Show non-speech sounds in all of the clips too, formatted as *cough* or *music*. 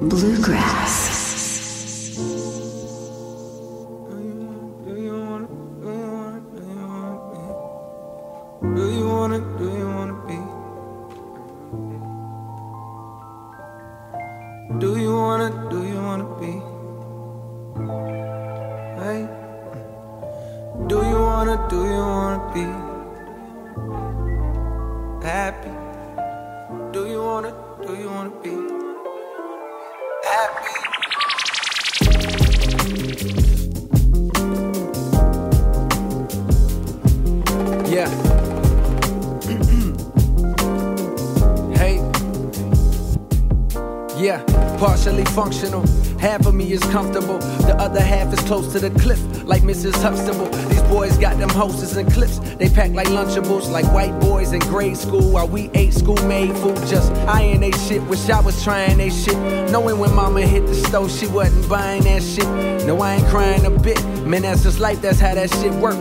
Bluegrass. Close to the cliff, like Mrs. Huxtable. These boys got them hoses and clips, they pack like Lunchables, like white boys in grade school. While we ate school-made food, just eyeing they shit. Wish I was trying they shit, knowing when mama hit the stove, she wasn't buying that shit. No, I ain't crying a bit, man. That's just life, that's how that shit work.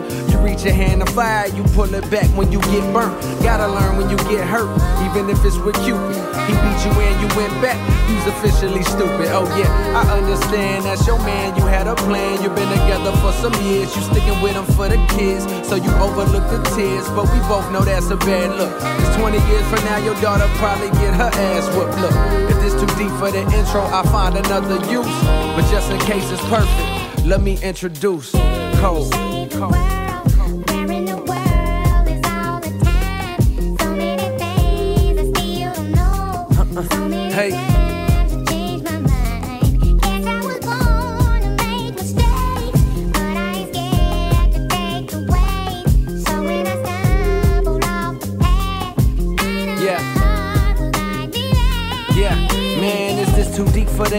Reach your hand to fire, you pull it back when you get burnt. Gotta learn when you get hurt, even if it's with Cupid. He beat you and you went back, you's officially stupid. Oh yeah, I understand that's your man. You had a plan, you've been together for some years. You sticking with him for the kids, so you overlook the tears. But we both know that's a bad look. Cause 20 years from now, your daughter probably get her ass whooped. Look, if this too deep for the intro, I find another use. But just in case it's perfect, let me introduce Cole. Cole.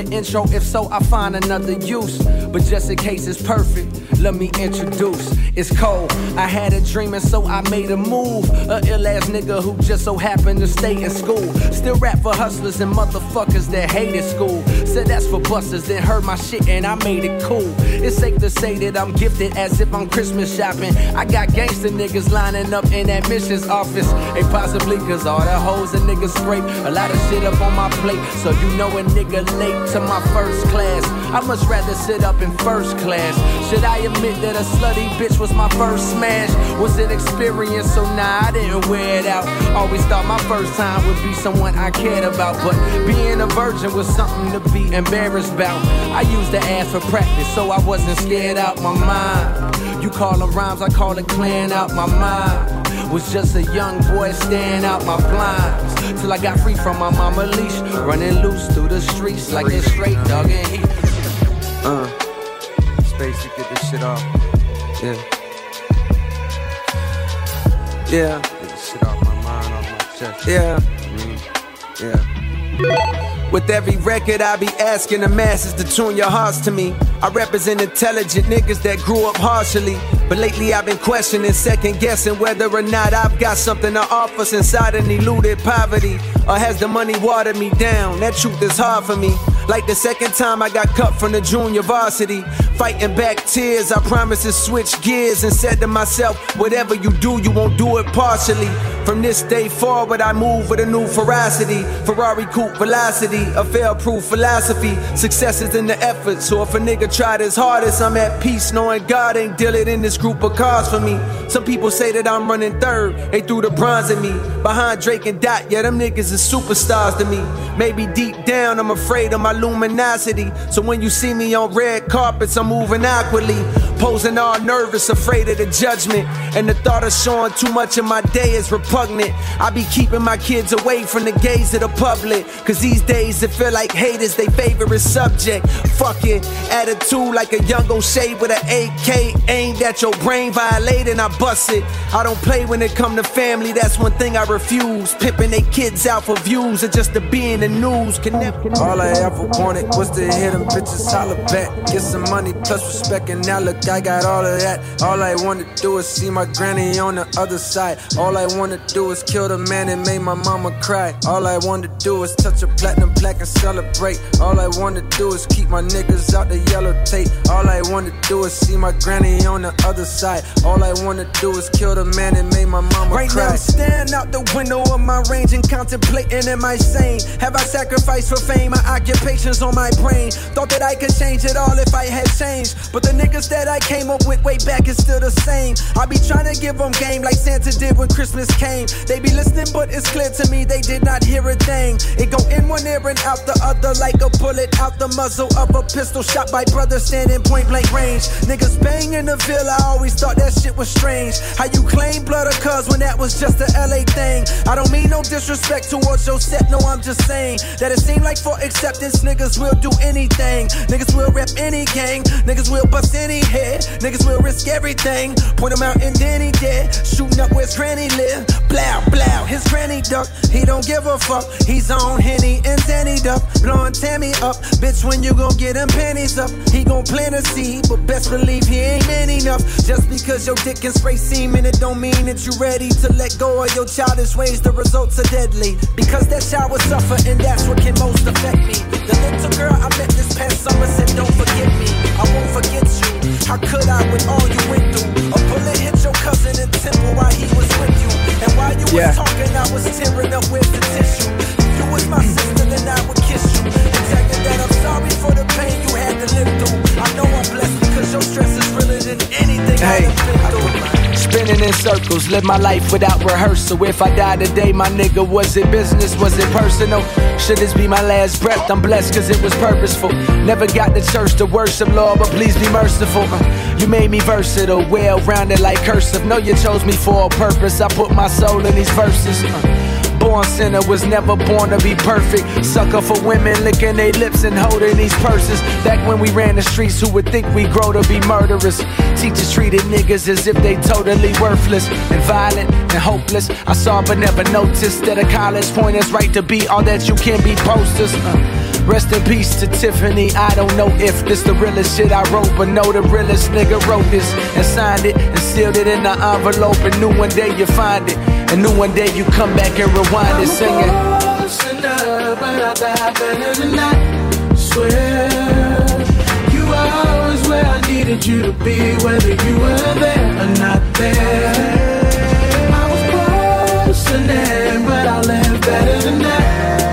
Intro? If so, I find another use. But just in case it's perfect, let me introduce. It's cold. I had a dream and so I made a move. A ill ass nigga who just so happened to stay in school. Still rap for hustlers and motherfuckers that hated school. Said that's for busters, then heard my shit and I made it cool. It's safe to say that I'm gifted as if I'm Christmas shopping. I got gangster niggas lining up in admissions office. Hey, possibly cause all the hoes and niggas scrape a lot of shit up on my plate. So you know a nigga late to my first class. I much rather sit up in first class. Should I admit that a slutty bitch was my first smash? Was an experience, so nah, I didn't wear it out. Always thought my first time would be someone I cared about. But being a virgin was something to be embarrassed about. I used the ass for practice, so I wasn't scared out my mind. You call them rhymes, I call it clearing out my mind. Was just a young boy staring out my blinds. Till I got free from my mama leash. Running loose through the streets like a straight dog and heat. Uh, space to get this shit off. Yeah. Yeah. Get this shit off my mind, off my chest. Yeah. Mm, yeah. With every record, I be asking the masses to tune your hearts to me. I represent intelligent niggas that grew up harshly. But lately I've been questioning, second guessing whether or not I've got something to offer since I done eluded poverty. Or has the money watered me down? That truth is hard for me. Like the second time I got cut from the junior varsity. Fighting back tears, I promised to switch gears and said to myself, whatever you do, you won't do it partially. From this day forward, I move with a new ferocity. Ferrari coupe velocity, a fail proof philosophy. Success is in the effort, so if a nigga tried his hardest, I'm at peace knowing God ain't dealing in this group of cars for me. Some people say that I'm running third, they threw the bronze at me. Behind Drake and Dot, yeah, them niggas is superstars to me. Maybe deep down, I'm afraid of my luminosity. So when you see me on red carpets, I'm moving awkwardly. Posing all nervous, afraid of the judgment. And the thought of showing too much of my day is repugnant. I be keeping my kids away from the gaze of the public. Cause these days it feel like haters, they favorite subject. Fuck it, attitude like a young O'Shea with an AK aimed at your brain, violating, I bust it. I don't play when it come to family, that's one thing I refuse. Pimping they kids out for views or just to be in the news. Can never. All I ever wanted was to hear them bitches holler back. Get some money plus respect, and now look, I got all of that. All I wanna do is see my granny on the other side. All I wanna do is kill the man and make my mama cry. All I wanna do is touch a platinum black and celebrate. All I wanna do is keep my niggas out the yellow tape. All I wanna do is see my granny on the other side. All I wanna do is kill the man and made my mama right cry. Right now, I stand out the window of my range and contemplating, am I sane? Have I sacrificed for fame? My occupation's on my brain. Thought that I could change it all if I had changed. But the niggas that I came up with way back is still the same. I be trying to give them game like Santa did when Christmas came. They be listening, but it's clear to me they did not hear a thing. It go in one ear and out the other like a bullet out the muzzle of a pistol shot by brothers standing point blank range. Niggas bang in the Ville, I always thought that shit was strange. How you claim blood of cuz when that was just a LA thing? I don't mean no disrespect towards your set, no, I'm just saying that it seemed like for acceptance, niggas will do anything. Niggas will rep any gang, niggas will bust any head, niggas will risk everything. Point him out and then he dead. Shooting up where his granny live. Blow, blow, his granny duck. He don't give a fuck. He's on Henny and Danny Duck. Blowing Tammy up. Bitch, when you gon' get them panties up? He gon' plant a seed, but best believe he ain't man enough. Just because your dick can spray semen, it don't mean that you ready to let go of your childish ways. The results are deadly. Because that child will suffer, and that's what can most affect me. The little girl I met this past summer said, Don't forget me. I won't forget you. How could I with all you went through? A bullet hit your cousin in temple while he was with you. And while you yeah. was talking, I was tearing up with the tissue. If you was my sister, then I would kiss you. And tell you that I'm sorry for the pain you had to live through. I know I'm blessed because your stress is realer than anything hey. I've been through. Spinning in circles, live my life without rehearsal. If I die today, my nigga, was it business? Was it personal? Should this be my last breath? I'm blessed cause it was purposeful. Never got to church to worship, Lord, but please be merciful. Uh, you made me versatile, well rounded like cursive. Know you chose me for a purpose. I put my soul in these verses. Uh, Born sinner was never born to be perfect. Sucker for women licking their lips and holding these purses. Back when we ran the streets, who would think we grow to be murderers? Teachers treated niggas as if they totally worthless and violent and hopeless. I saw but never noticed that a college point is right to be all that you can be posters. Uh. Rest in peace to Tiffany. I don't know if this the realest shit I wrote, but know the realest nigga wrote this and signed it and sealed it in the envelope. And knew one day you find it, and knew one day you come back and rewind it, singing. Sinner, but I die better than that. Swear you were always where I needed you to be, whether you were there or not there. I was close there, but I left better than that.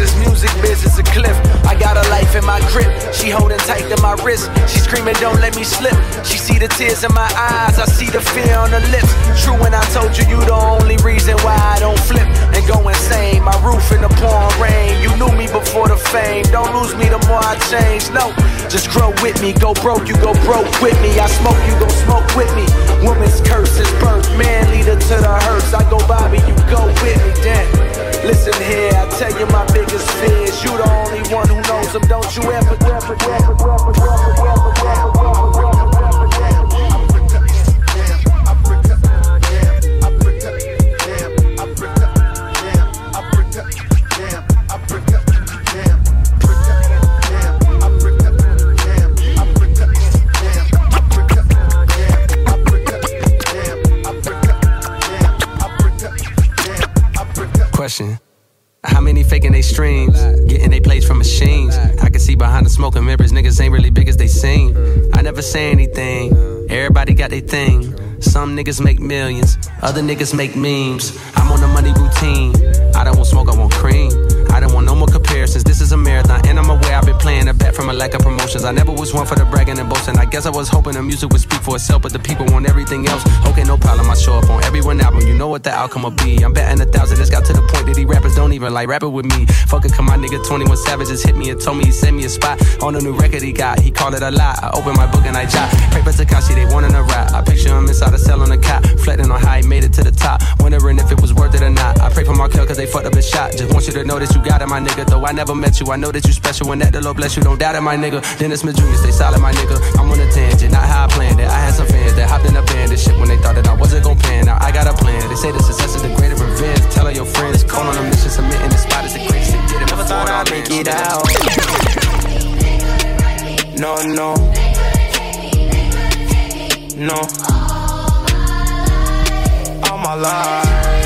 This music biz is a cliff. I got a life in my grip. She holding tight to my wrist. She screaming, don't let me slip. She see the tears in my eyes. I see the fear on her lips. True when I told you, you the only reason why I don't flip and go insane. My roof in the pouring rain. You knew me before the fame. Don't lose me the more I change. No, just grow with me. Go broke, you go broke with me. I smoke, you go smoke with me. Woman's curse is birth. Man leader to the hearse. I go Bobby, you go with me. Damn. Listen here, I tell you my biggest fears. You the only one who knows them. Don't you ever, ever, ever, ever, ever, ever, ever, ever. question. Many faking they streams? Getting they plays from machines. I can see behind the smoking mirrors, niggas ain't really big as they seem. I never say anything. Everybody got their thing. Some niggas make millions, other niggas make memes. I'm on a money routine. I don't want smoke, I want cream. Lack of promotions. I never was one for the bragging and boasting. I guess I was hoping the music would speak for itself, but the people want everything else. Okay, no problem. I show up on every one album. You know what the outcome will be. I'm betting a thousand. It's got to the point that these rappers don't even like rapping with me. Fuck it, come my nigga 21 Savages hit me and told me he sent me a spot on a new record he got. He called it a lie. I open my book and I jot. Pray for Tekashi, they wanting a rap. I picture him inside a cell on a cot, reflecting on how he made it to the top. Wondering if it was worth it or not. I pray for Markelle cause they fucked up his shot. Just want you to know that you got it, my nigga. Though I never met you. I know that you special when that the Lord bless you. Don't doubt it, my nigga. Dennis Smith Jr. stay solid, my nigga. I'm on a tangent, not how I planned it. I had some fans that hopped in a band this shit when they thought that I wasn't gon' pan. Now I got a plan. They say the success is the greater revenge. Tell all your friends, call on a mission, submitting the spot is the greatest. Get it Never thought I'd make it out. No, no. No. All my life.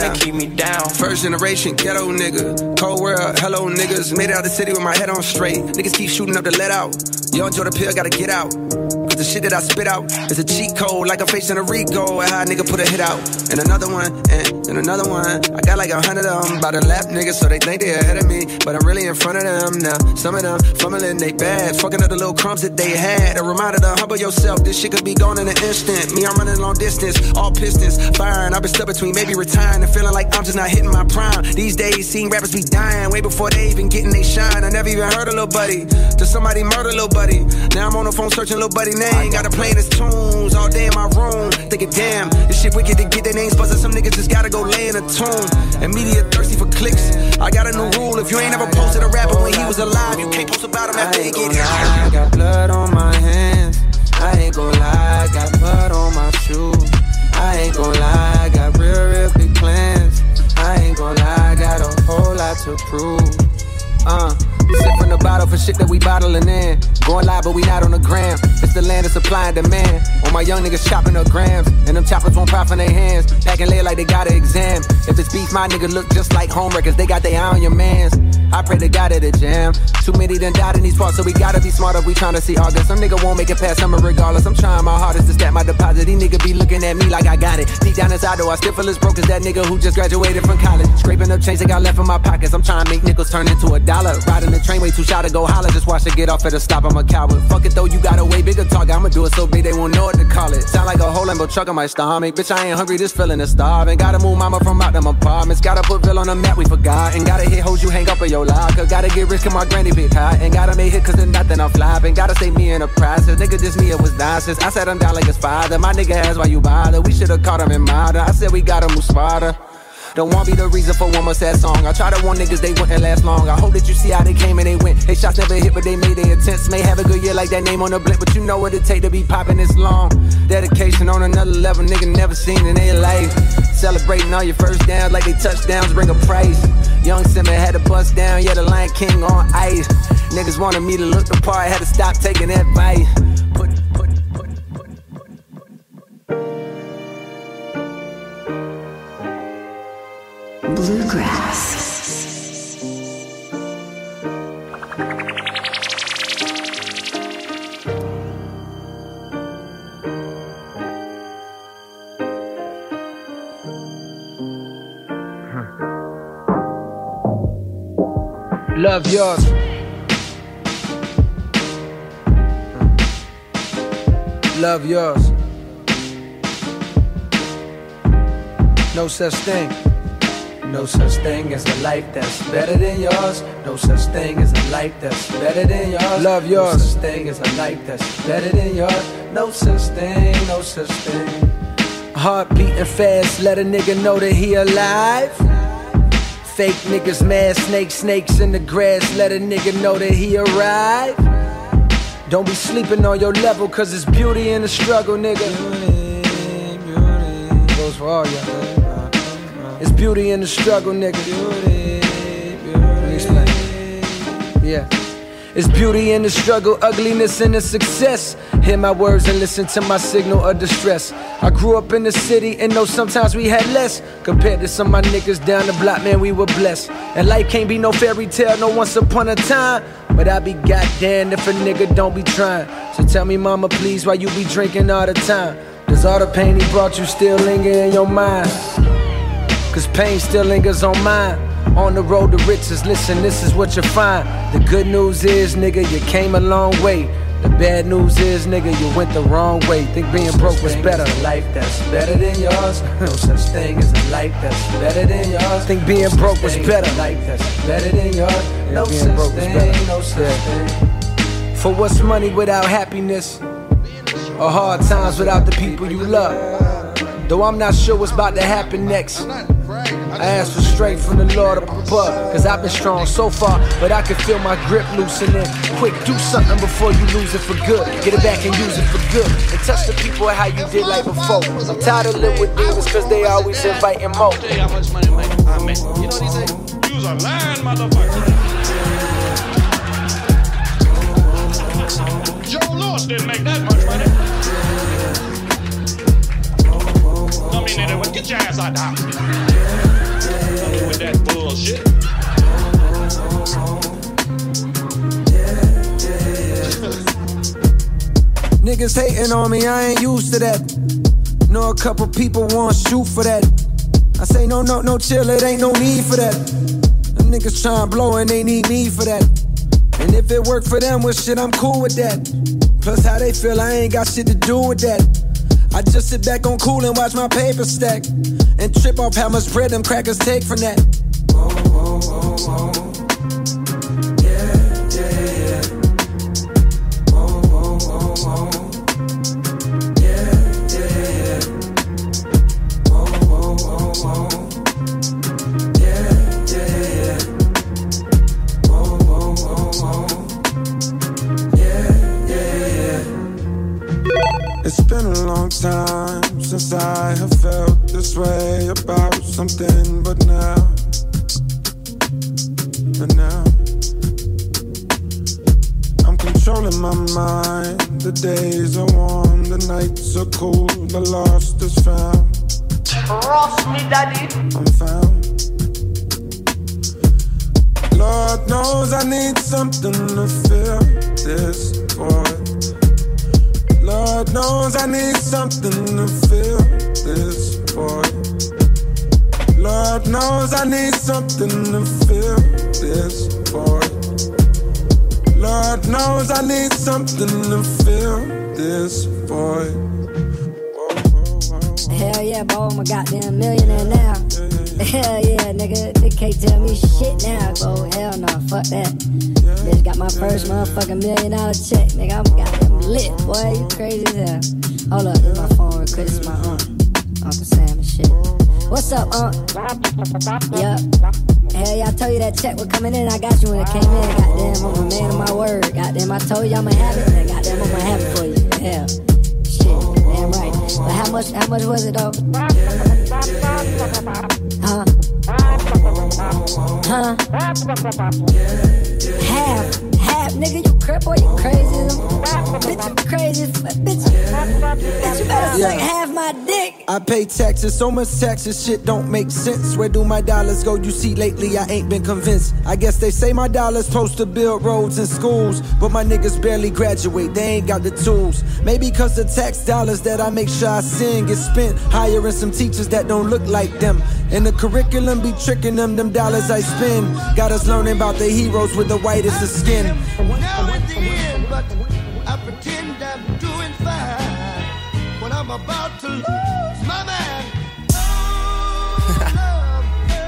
Trying to keep me down. First generation ghetto nigga. Cold world, hello niggas. Made it out the city with my head on straight. Niggas keep shooting up the let out. Yo, enjoy the pill, gotta get out. The shit that I spit out is a cheat code, like I'm facing a RICO. And how a nigga put a hit out. And another one, and, and another one. I got like a hundred of them by the lap niggas, so they think they ahead of me. But I'm really in front of them now. Some of them fumbling they bags, fucking up the little crumbs that they had. A reminder to humble yourself, this shit could be gone in an instant. Me, I'm running long distance, all pistons firing. I've been stuck between maybe retiring and feeling like I'm just not hitting my prime. These days, seeing rappers be dying way before they even getting they shine. I never even heard a little buddy. Till somebody murder little buddy. Now I'm on the phone searching little buddy name. Gotta play in his tunes all day in my room. Thinking, damn, this shit wicked to get their names buzzing. Some niggas just gotta go lay in a tomb. And media thirsty for clicks. I got a new rule. If you ain't ever posted a rapper when he was alive, you can't post about him after he get hit. I got blood on my hands. I ain't gon' lie, I got blood on my shoes. I ain't gon' lie, I got real, real big plans. I ain't gon' lie, I got a whole lot to prove. Uh, sip from the bottle for shit that we bottling in. Going live, but we not on the gram. It's the land of supply and demand. All my young niggas chopping up grams, and them choppers won't profit in their hands. Packing lead like they got an exam. If it's beef, my nigga look just like homewreckers. They got their eye on your mans. I pray to God at the jam. Too many done died in these parts, so we gotta be smart if we tryna see August. Some nigga won't make it past summer regardless. I'm trying my hardest to stack my deposit. These nigga be looking at me like I got it. Deep down inside, though, I still feel as broke as that nigga who just graduated from college. Scraping up change that got left in my pockets. I'm trying to make nickels turn into a dollar. Riding the train way too shy to go holler. Just watch it get off at a stop. I'm a coward. Fuck it though, you got a way bigger target. I'ma do it so big they won't know what to call it. Sound like a whole Lambo truck on my stomach. Bitch, I ain't hungry, this feeling is starving. Gotta move mama from out them apartments. Gotta put Ville on the map, we forgot. And gotta hit hoes you hang up in your locker. Gotta get rich, cause my granny big high. And gotta make hit cause there's nothing I'm flopping. Gotta stay me in the process. Nigga, just me, it was nonsense. I said I'm down like his father. My nigga has why you bother. We should've caught him in murder. I said we gotta move smarter. Don't want be the reason for one more sad song. I try to warn niggas they wouldn't last long. I hope that you see how they came and they went. They shots never hit, but they made their attempts. May have a good year like that name on the blimp, but you know what it take to be popping this long. Dedication on another level, nigga never seen in their life. Celebrating all your first downs like they touchdowns bring a price. Young Simba had to bust down, yeah, the Lion King on ice. Niggas wanted me to look the part, had to stop taking advice. Bluegrass. Love yours. Love yours. No such thing. No such thing as a life that's better than yours. No such thing as a life that's better than yours. Love yours. No such thing as a life that's better than yours. No such thing, no such thing. Heart beating fast, let a nigga know that he alive. Fake niggas, mad snakes, snakes in the grass, let a nigga know that he arrived. Don't be sleeping on your level, cause it's beauty in the struggle, nigga. Beauty, beauty. Goes for all y'all. It's beauty in the struggle, nigga. Beauty, beauty. Explain. Yeah. It's beauty in the struggle, ugliness in the success. Hear my words and listen to my signal of distress. I grew up in the city and know sometimes we had less. Compared to some of my niggas down the block, man, we were blessed. And life can't be no fairy tale, no once upon a time. But I be goddamn if a nigga don't be trying. So tell me, mama, please, why you be drinking all the time? Does all the pain he brought you still linger in your mind? Cause pain still lingers on mine. On the road to riches, listen, this is what you find. The good news is, nigga, you came a long way. The bad news is, nigga, you went the wrong way. Think being broke was better. Life that's better than yours. No such thing as a life that's better than yours. Think being broke was better. Life that's better than yours. No such thing, no such thing. For what's money without happiness? Or hard times without the people you love? Though I'm not sure what's about to happen next. I ask for strength from the Lord up above. Cause I've been strong so far, but I can feel my grip loosening. Quick, do something before you lose it for good. Get it back and use it for good. And touch the people how you did like before. I'm tired of living with demons cause they always inviting more. Tell you how much money man, I make. You know what he say? You's a lying motherfucker. Joe Louis didn't make that much money. I mean, anyway, get your. With that bullshit. *laughs* Niggas hating on me, I ain't used to that. Know a couple people want shoot for that. I say no, no, no, chill, it ain't no need for that. Them niggas tryin' blow and they need me for that. And if it work for them, well shit, I'm cool with that. Plus how they feel, I ain't got shit to do with that. I just sit back on cool and watch my paper stack. And trip off how much bread them crackers take from that. It's check was coming in. I got you when it came in. Goddamn, I'm a man of my word. Goddamn, I told you I'ma have it. And goddamn, I'ma have it for you. Shit, damn right. But how much, how much was it, though? Huh? Huh? Pay taxes, so much taxes, shit don't make sense. Where do my dollars go? You see, lately I ain't been convinced. I guess they say my dollars supposed to build roads and schools, but my niggas barely graduate, they ain't got the tools. Maybe cause the tax dollars that I make sure I send get spent hiring some teachers that don't look like them. And the curriculum be tricking them, them dollars I spend. Got us learning about the heroes with the whitest of skin.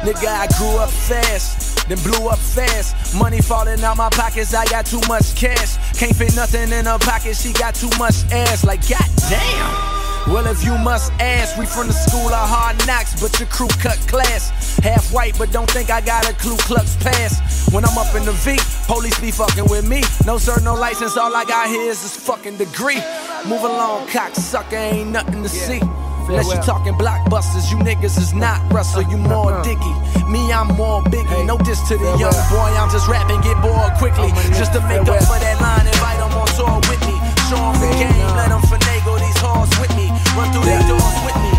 Nigga, I grew up fast, then blew up fast. Money falling out my pockets, I got too much cash. Can't fit nothing in her pocket, she got too much ass. Like, goddamn. Well, if you must ask, we from the school of hard knocks, but your crew cut class. Half white, but don't think I got a Ku Klux pass. When I'm up in the V, police be fucking with me. No sir, no license, all I got here is this fucking degree. Move along, cocksucker, ain't nothing to see. Unless you talking blockbusters, you niggas is not Russell, you more Dicky. Me, I'm more Biggie. No diss to the young boy, I'm just rapping, get bored quickly. Just to make up for that line, invite them on tour with me. Show them the game, let them finagle these halls with me. Run through their doors with me.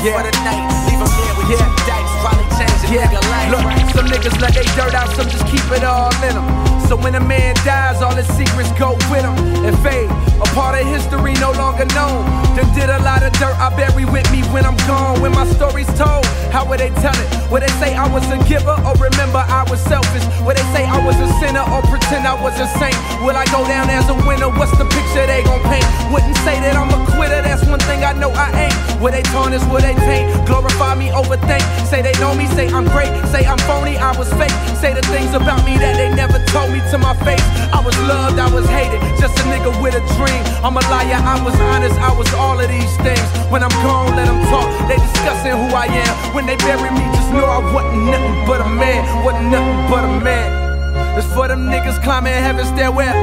The for the night. Leave them there with two dice, probably change a nigga life. Look, some niggas let they dirt out, some just keep it all in them. So when a man dies, all his secrets go with him and fade. A part of history no longer known. Done did a lot of dirt I bury with me when I'm gone. When my story's told, how would they tell it? Would they say I was a giver or remember I was selfish? Would they say I was a sinner or pretend I was a saint? Will I go down as a winner? What's the picture they gon' paint? Wouldn't say that I'm a quitter, that's one thing I know I ain't. Would they tarnish, would they taint? Glorify me, overthink. Say they know me, say I'm great. Say I'm phony, I was fake. Say the things about me that they never told me to my face. I was loved, I was hated. Just a nigga with a dream. I'm a liar, I was honest, I was all of these things. When I'm gone, let them talk. They discussing who I am. When they bury me, just know I wasn't nothing but a man. Wasn't nothing but a man. It's for them niggas climbing heaven's stairwell.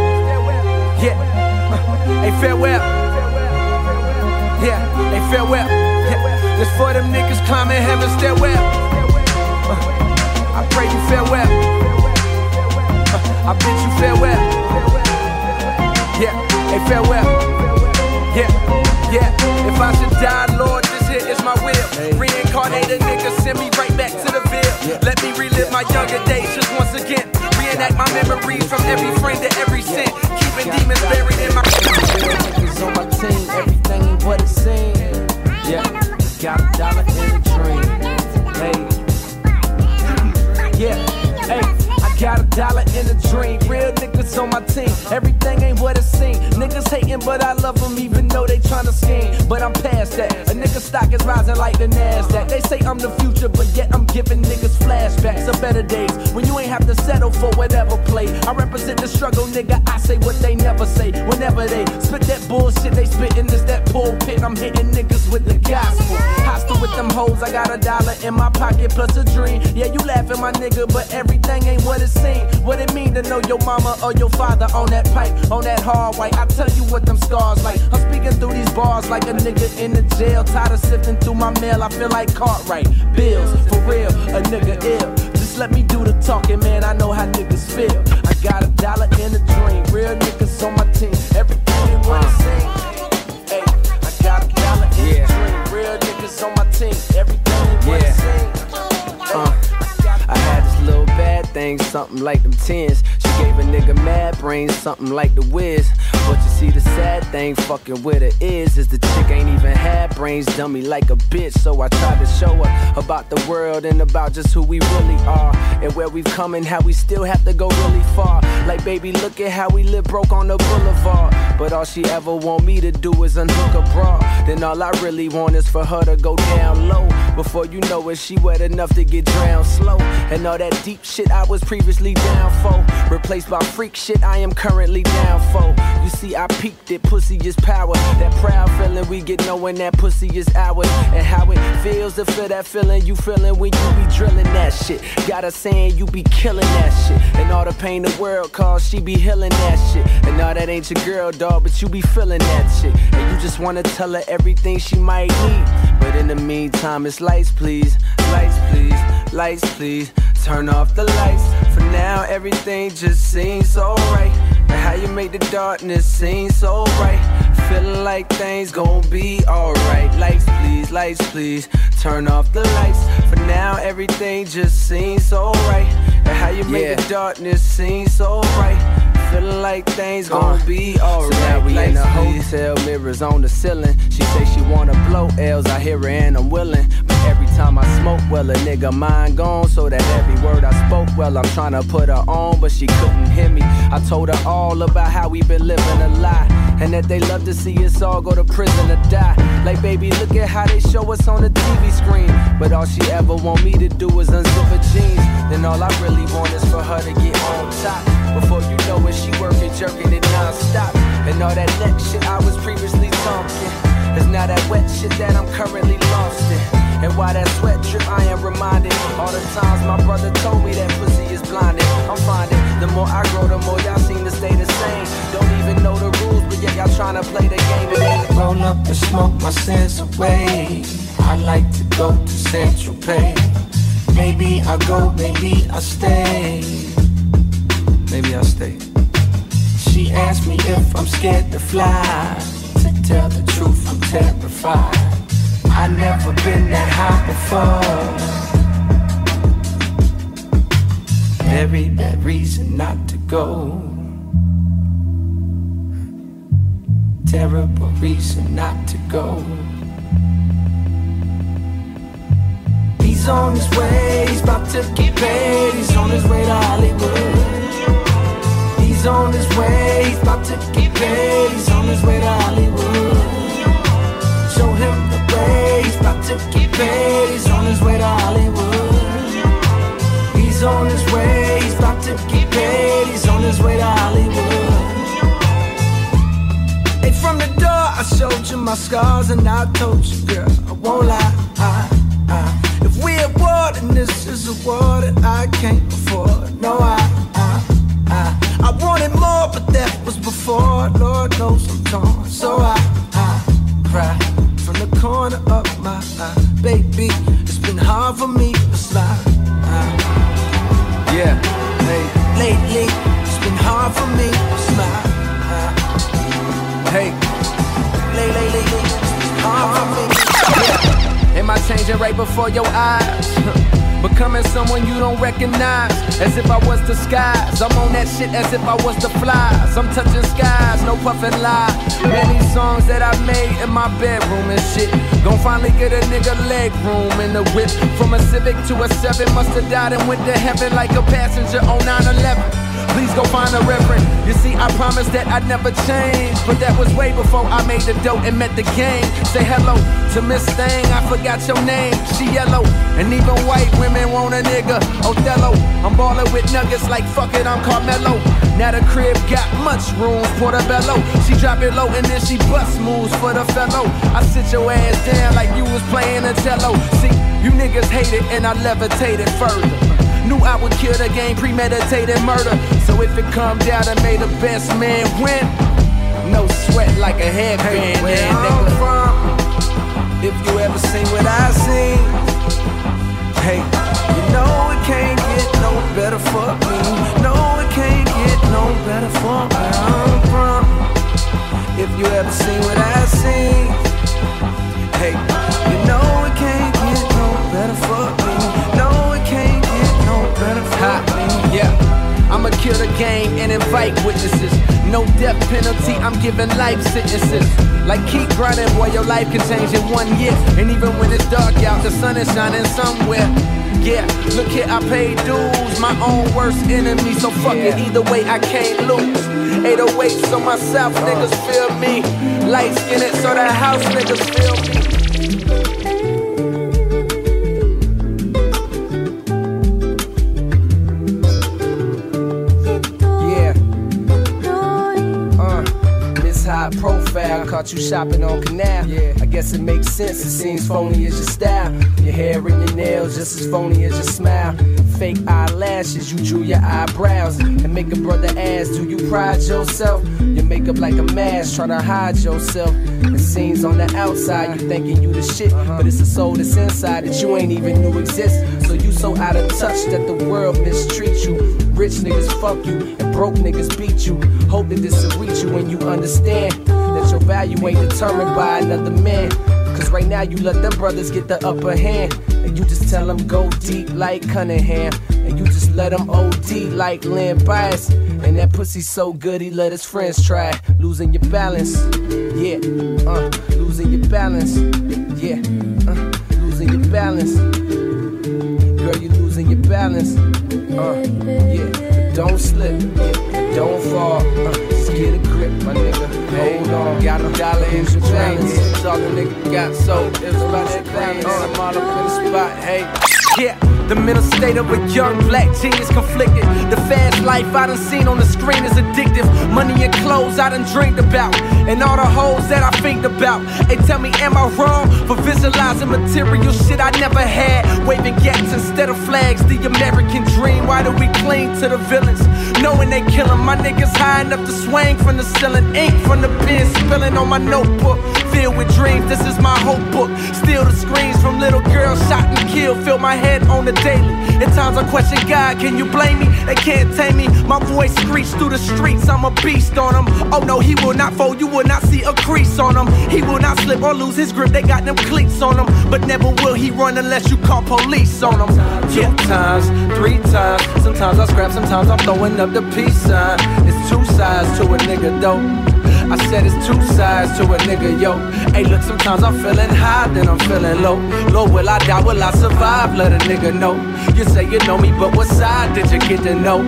Yeah. *laughs* Hey, farewell. Yeah, hey, farewell. Yeah. It's for them niggas climbing heaven's stairwell. Uh, I pray you farewell. Uh, I bid you farewell. Yeah, hey, farewell. Yeah, yeah. If I should die, Lord, this here is my will. Reincarnate Reincarnated nigga, send me right back to the Ville. Let me relive my younger days just once again. Reenact my memories from every frame to every sin. Keeping demons buried in my. Niggas on my team, everything ain't what it seems. Yeah, got a dollar in a dream. But I love them even though they tryna scheme. But I'm past that. A nigga stock is rising like the NASDAQ. They say I'm the future, but yet I'm giving niggas flashbacks of better days. When you ain't have to settle for whatever play. I represent the struggle, nigga. I say what they never say. Whenever they spit that bullshit, they spittin' this that pulpit. I'm hitting niggas with the gospel. Hostile with them hoes. I got a dollar in my pocket plus a dream. Yeah, you laughing, my nigga, but everything ain't what it scene. What it mean to know your mama or your father on that pipe, on that hard white. I tell you what them scars like. I'm speaking through these bars like a nigga in the jail. Tired of sifting through my mail. I feel like Cartwright. Bills, for real, a nigga ill. Just let me do the talking, man. I know how niggas feel. I got a dollar in a dream. Real niggas on my team. Everything you wanna sing. Hey, I got a dollar in yeah. a dream. Real niggas on my team. Everything you wanna yeah. sing. Uh things, something like them tens. Gave a nigga mad brains, something like the whiz. But you see, the sad thing fucking with her is, is the chick ain't even had brains, dummy like a bitch. So I tried to show her about the world and about just who we really are. And where we've come and how we still have to go really far. Like, baby, look at how we live broke on the boulevard. But all she ever want me to do is unhook a bra. Then all I really want is for her to go down low. Before you know it, she wet enough to get drowned slow. And all that deep shit I was previously down for. Replaced by freak shit I am currently down for. You see, I peaked it, pussy is power. That proud feeling we get knowing that pussy is ours. And how it feels to feel that feeling you feeling when you be drilling that shit. Got her saying you be killing that shit. And all the pain the world cause, she be healing that shit. And all that ain't your girl, dog, but you be feeling that shit. And you just wanna tell her everything she might need. But in the meantime, it's lights, please. Lights, please. Lights, please. Turn off the lights. For now, everything just seems so right. And how you make the darkness seem so bright. Feeling like things gon' be alright. Lights, please, lights, please. Turn off the lights. For now, everything just seems so right. And how you make yeah. the darkness seem so bright. Feeling like things gon' uh, be alright. So now we in the hotel, mirrors on the ceiling. She say she wanna blow L's, I hear her and I'm willing. But every time I smoke, well, a nigga mind gone. So that every word I spoke, well, I'm trying to put her on, but she couldn't hear me. I told her all about how we been living a lie. And that they love to see us all go to prison or die. Like, baby, look at how they show us on the TV screen. But all she ever want me to do is unzip her jeans. Then all I really want is for her to get on top. Before you know it, she working, jerking it non-stop. And all that neck shit I was previously talking. Is now that wet shit that I'm currently lost in. And why that sweat drip, I am reminded. All the times my brother told me that pussy is blinded. I'm finding the more I grow, the more y'all seem to stay the same. Don't even know the y'all trying to play the game. And Roll up and smoke my sins away. I like to go to Central Pay. Maybe I go, maybe I stay. Maybe I'll stay. She asked me if I'm scared to fly. To tell the truth, I'm terrified. I never been that high before. Very bad reason not to go. Terrible reason not to go. He's on his way, he's about to get paid. He's on his way to Hollywood. He's on his way, he's about to get paid. He's on his way to Hollywood. Show him the way, he's about to get paid. He's on his way to Hollywood. He's on his way, he's about to get paid. He's on his way to Hollywood. From the door, I showed you my scars and I told you, girl, I won't lie. I, I, if we at war, then this is a war that I can't afford. No, I, I I wanted more, but that was before. Lord knows I'm torn. So I, I cry from the corner of my eye. Baby, it's been hard for me to smile. Am I changing right before your eyes? *laughs* Becoming someone you don't recognize, as if I was disguised. I'm on that shit as if I was the flies. I'm touching skies, no puffin' lie. Many songs that I made in my bedroom and shit. Gon' finally get a nigga leg room in the whip. From a Civic to a 7, must've died and went to heaven like a passenger on 9 11. Please go find a reverend. You see, I promised that I'd never change. But that was way before I made the dough and met the game. Say hello to Miss Thing, I forgot your name. She yellow, and even white women want a nigga. Othello, I'm ballin' with nuggets like fuck it, I'm Carmelo. Now the crib got much room, Portobello. She drop it low and then she bust moves for the fellow. I sit your ass down like you was playing a cello. See, you niggas hate it and I levitated further. Knew I would kill the game, premeditated murder. So if it come down to may the best man win, no sweat like a headband. Hey, where yeah, I'm from, if you ever seen what I seen, hey, you know it can't get no better for me. No, it can't get no better for where I'm from. If you ever seen what I seen, hey, you know it can't get no better for me. It yeah. I'ma kill the game and invite witnesses. No death penalty, I'm giving life sentences. Like keep grinding, boy, your life can change in one year. And even when it's dark out, the sun is shining somewhere. Yeah, look here, I paid dues, my own worst enemy. So fuck yeah. it, either way, I can't lose. 808, so my South niggas feel me. Light skinned, so the house niggas feel me. Profile. Caught you shopping on Canal. Yeah. I guess it makes sense. It seems phony as your style. Your hair and your nails just as phony as your smile. Fake eyelashes, you drew your eyebrows and make a brother ask, Do you pride yourself? Your makeup like a mask, trying to hide yourself. It seems on the outside you thinking you the shit, uh-huh. but it's a soul that's inside that you ain't even knew exist. So you so out of touch that the world mistreats you. Rich niggas fuck you and broke niggas beat you. Hope that this will reach you when you understand your value ain't determined by another man. Cause right now you let them brothers get the upper hand. And you just tell them go deep like Cunningham. And you just let them OD like Len Bias. And that pussy so good he let his friends try. Losing your balance. Yeah, uh, losing your balance. Yeah, uh, losing your balance. Girl, you losing your balance. Uh, yeah, don't slip. Yeah, don't fall. Uh, get a my nigga. Hold on, got a dollar in the balance. All the nigga got so it was about that balance. I'm all up in the spot, hey. Yeah, the mental state of a young black genius conflicted. The fast life I done seen on the screen is addictive. Money and clothes I done dreamed about. And all the hoes that I think about. They tell me, am I wrong for visualizing material shit I never had? Waving gats instead of flags, the American dream. Why do we cling to the villains? Knowing they killing my niggas high enough to swing from the ceiling. Ink from the pen spilling on my notebook. Filled with dreams, this is my hope book. Still the screams from little girls shot and killed fill my head on the daily. At times I question God, can you blame me? They can't tame me. My voice screech through the streets, I'm a beast on them. Oh no, he will not fold, you will not see a crease on him. He will not slip or lose his grip, they got them cleats on him. But never will he run unless you call police on him. Two times, three times, sometimes I scrap, sometimes I'm throwing up the peace sign. It's two sides to a nigga though. I said it's two sides to a nigga, yo. Hey, look, sometimes I'm feeling high, then I'm feeling low. Low, will I die? Will I survive? Let a nigga know. You say you know me, but what side did you get to know?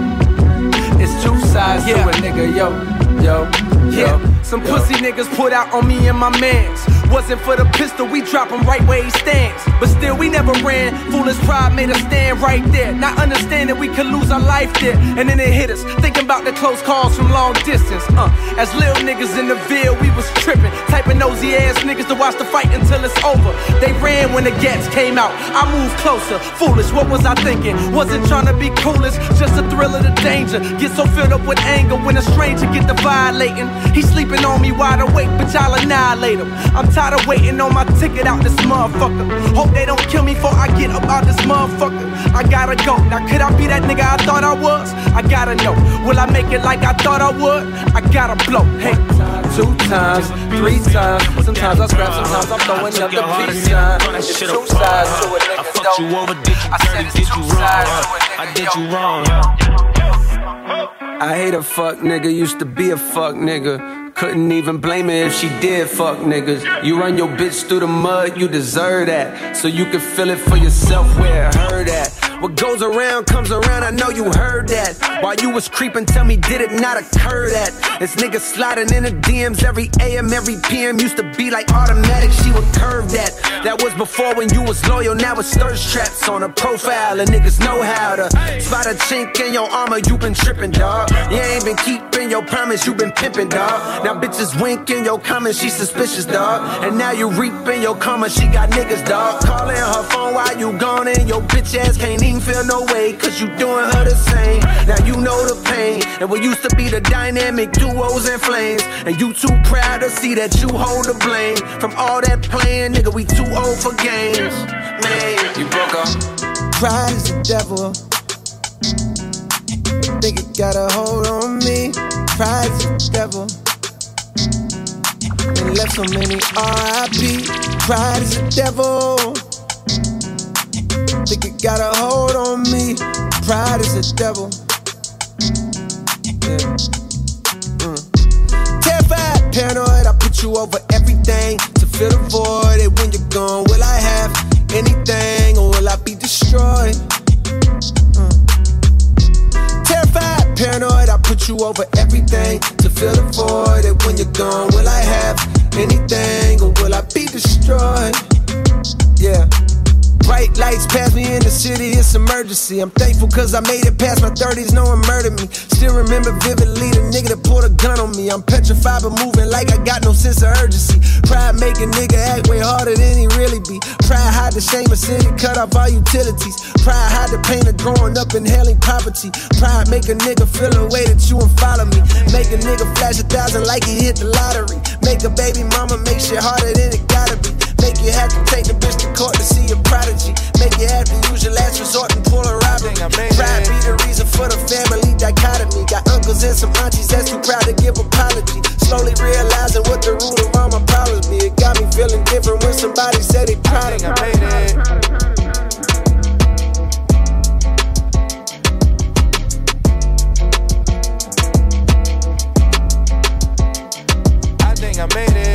It's two sides yeah. to a nigga, yo, yo, yeah. Some pussy niggas put out on me and my mans. Wasn't for the pistol, we drop him right where he stands. But still, we never ran. Foolish pride made us stand right there. Not understanding we could lose our life there. And then it hit us, thinking about the close calls from long distance. Uh, as little niggas in the Ville, we was tripping. Typing nosy ass niggas to watch the fight until it's over. They ran when the gats came out. I moved closer. Foolish, what was I thinking? Wasn't trying to be coolest, just the thrill of the danger. Get so filled up with anger when a stranger get the violating. He sleeping on me wide awake, but y'all annihilate him. I'm tired of waiting on my ticket out this motherfucker. Hope they don't kill me before I get up out this motherfucker. I gotta go. Now could I be that nigga I thought I was? I gotta know. Will I make it like I thought I would? I gotta blow. Hey, two times, three times. Sometimes I scrap, sometimes I'm throwing up the peace sign. It's two sides to a nigga I fucked you over, did you dirty, did you wrong? I did you wrong. I hate a fuck nigga, used to be a fuck nigga. Couldn't even blame her if she did fuck niggas. You run your bitch through the mud, you deserve that. So you can feel it for yourself where it hurt at. What goes around comes around, I know you heard that. While you was creeping, tell me, did it not occur that? This nigga sliding in the DMs every AM, every PM used to be like automatic, she would curve that. That was before when you was loyal, now it's thirst traps on a profile, and niggas know how to spot a chink in your armor, you been tripping, dog. You ain't been keeping your promise, you been pimping, dog. Now bitches winking your comments, she suspicious, dog. And now you reaping your karma, she got niggas, dog. Calling her phone while you gone, and your bitch ass can't even feel no way, cause you doing her the same. Now you know the pain, and we used to be the dynamic duos and flames. And you too proud to see that you hold the blame. From all that playing, nigga, we too old for games. Man, you broke up. Pride is the devil. Think it got a hold on me. Pride is the devil. And left so many RIP. Pride is a devil. Think it got a hold on me. Pride is a devil. Yeah. Mm. Terrified, paranoid, I put you over everything to fill the void. And when you're gone, will I Yeah. Bright lights pass me in the city, it's emergency. I'm thankful cause I made it past my 30s, no one murdered me. Still remember vividly the nigga that pulled a gun on me. I'm petrified but moving like I got no sense of urgency. Pride make a nigga act way harder than he really be. Pride hide the shame of city, cut off all utilities. Pride hide the pain of growing up inhaling poverty. Pride make a nigga feel a way that you and follow me. Make a nigga flash a thousand like he hit the lottery. Make a baby mama make shit harder than it gotta be. Make you have to take the bitch to court to see a prodigy. Make you have to use your last resort and pull a robbery. Pride be the reason for the family dichotomy. Got uncles and some aunties that's too proud to give apology. Slowly realizing what the root of all my problems be. It got me feeling different when somebody said they proud of me. I made it. I think I made it.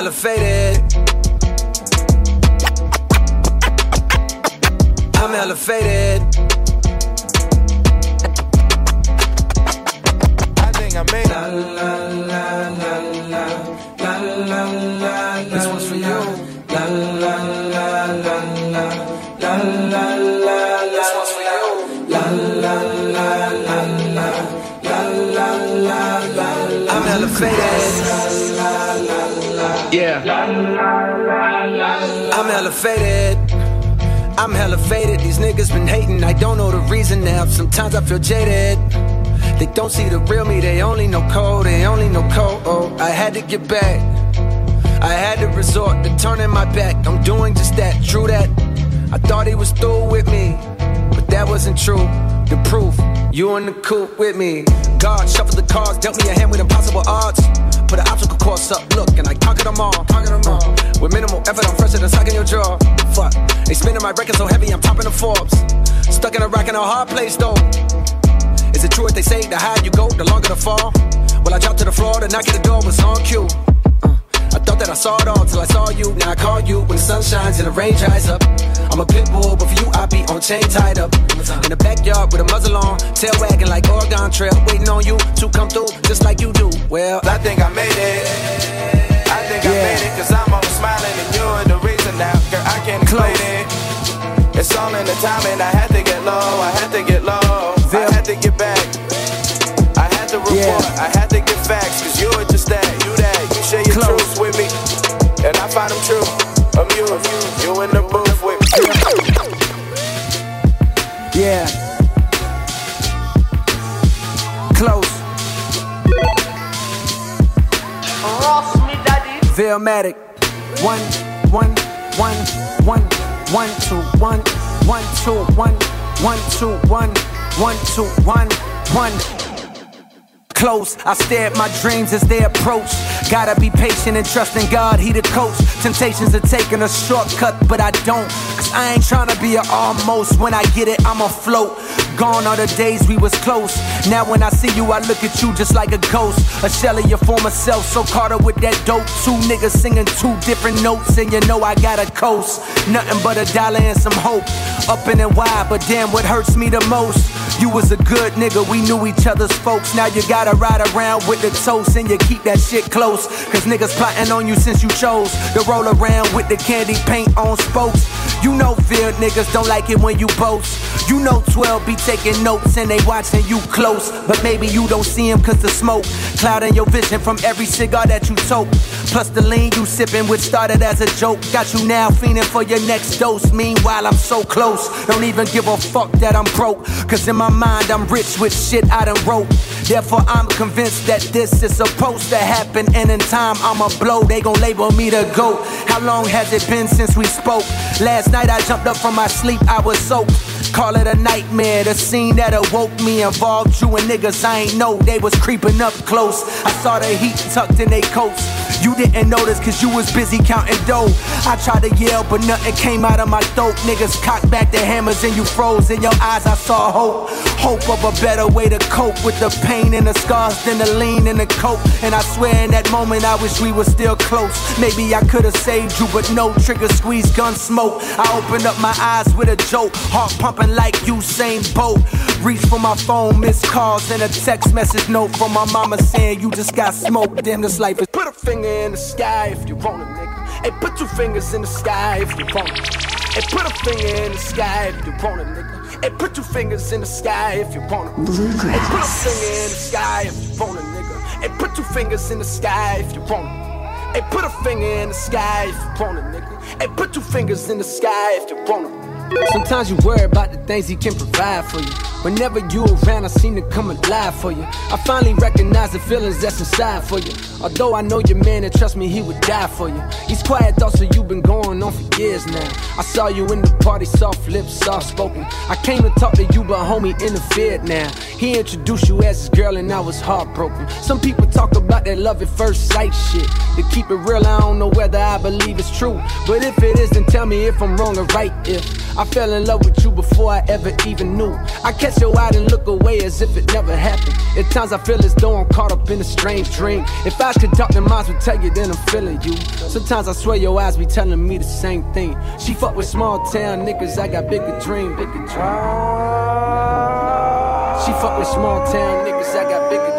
I'm elevated. I'm elevated. I think I made it. La la la la la la la la. This one's for you. La la la la la la la la. This one's for you. La la la la la la la la la. I'm elevated. Yeah. I'm elevated. I'm elevated. These niggas been hating. I don't know the reason now. Sometimes I feel jaded. They don't see the real me. They only know code. They only know code. Oh, I had to get back. I had to resort to turning my back. I'm doing just that. True that. I thought he was through with me, but that wasn't true. The proof, you in the coop with me. God shuffled the cards, dealt me a hand with impossible odds. Put an obstacle course up, look, and I conquered them all. Conquered them all. With minimal effort, I'm fresher than sucking your jaw. Fuck, they spinning my record so heavy, I'm topping the Forbes. Stuck in a rack in a hard place though. Is it true what they say? The higher you go, the longer the fall. Well, I dropped to the floor, the knock at the door was on cue. I thought that I saw it all till I saw you. Now I call you when the sun shines and the rain dries up. I'm a pit bull, but for you I be on chain tied up. In the backyard with a muzzle on, tail wagging like Oregon Trail, waiting on you to come through just like you do. Well, I think I made it. I think I made it, cause I'm always smiling and you're the reason now. Girl, I can't explain it. It's all in the timing. I had to get low, I had to get low. I had to get back. I had to report, I had find them true. Amused, you in the booth with. Yeah. Close. Ross me, daddy. Vilmatic. One, one, one, one, one, two, one, one, two, one, one, two, one, one, two, one, one close. I stare at my dreams as they approach. Gotta be patient and trust in God, He the coach. Temptations are taking a shortcut, but I don't. Cause I ain't trying to be a almost. When I get it, I'm afloat. Gone are the days we was close. Now when I see you, I look at you just like a ghost. A shell of your former self, so caught up with that dope. Two niggas singing two different notes, and you know I got a coast. Nothing but a dollar and some hope. Up in and wide, but damn, what hurts me the most? You was a good nigga, we knew each other's folks. Now you gotta ride around with the toast, and you keep that shit close. Cause niggas plotting on you since you chose to roll around with the candy paint on spokes. You know, field niggas don't like it when you boast. You know 12 be taking notes and they watching you close. But maybe you don't see them cause the smoke clouding your vision from every cigar that you toke. Plus the lean you sipping, which started as a joke. Got you now fiending for your next dose. Meanwhile, I'm so close. Don't even give a fuck that I'm broke. Cause in my mind, I'm rich with shit I done wrote. Therefore, I'm convinced that this is supposed to happen. And in time, I'ma blow. They gon' label me the GOAT. How long has it been since we spoke? Last night, I jumped up from my sleep, I was soaked. Call it a nightmare. The scene that awoke me involved you and niggas I ain't know they was creeping up close. I saw the heat tucked in their coats. You didn't notice cause you was busy counting dough. I tried to yell, but nothing came out of my throat. Niggas cocked back their hammers and you froze. In your eyes, I saw hope. Hope of a better way to cope with the pain and the scars than the lean and the coat. And I swear in that moment, I wish we were still close. Maybe I could've saved you, but no trigger squeeze, gun smoke. I opened up my eyes with a joke, heart pumping like Usain Bolt. Reach for my phone, missed calls, and a text message note from my mama saying you just got smoked. Damn, this life is. Put a finger in the sky if you want it, nigga. Hey, put two fingers in the sky if you want it. Hey, put a finger in the sky if you want it, nigga. Hey, put two fingers in the sky if you want it. Hey, put a finger in the sky if you want it, nigga. Hey, put two fingers in the sky if you want it. Hey, put a finger in the sky if you want it, nigga. Hey, put two fingers in the sky if you want it. Sometimes you worry about the things he can provide for you. Whenever you around, I seem to come alive for you. I finally recognize the feelings that's inside for you. Although I know your man and trust me, he would die for you. These quiet thoughts of you been going on for years now. I saw you in the party, soft lips, soft spoken. I came to talk to you, but homie interfered now. He introduced you as his girl, and I was heartbroken. Some people talk about that love at first sight shit. To keep it real, I don't know whether I believe it's true. But if it is, then tell me if I'm wrong or right. If I fell in love with you before I ever even knew. I catch your eye and look away as if it never happened. At times I feel as though I'm caught up in a strange dream. If I could talk, then minds would tell you, then I'm feeling you. Sometimes I swear your eyes be telling me the same thing. She fuck with small town niggas, I got bigger dream, bigger dream. She fuck with small town niggas, I got bigger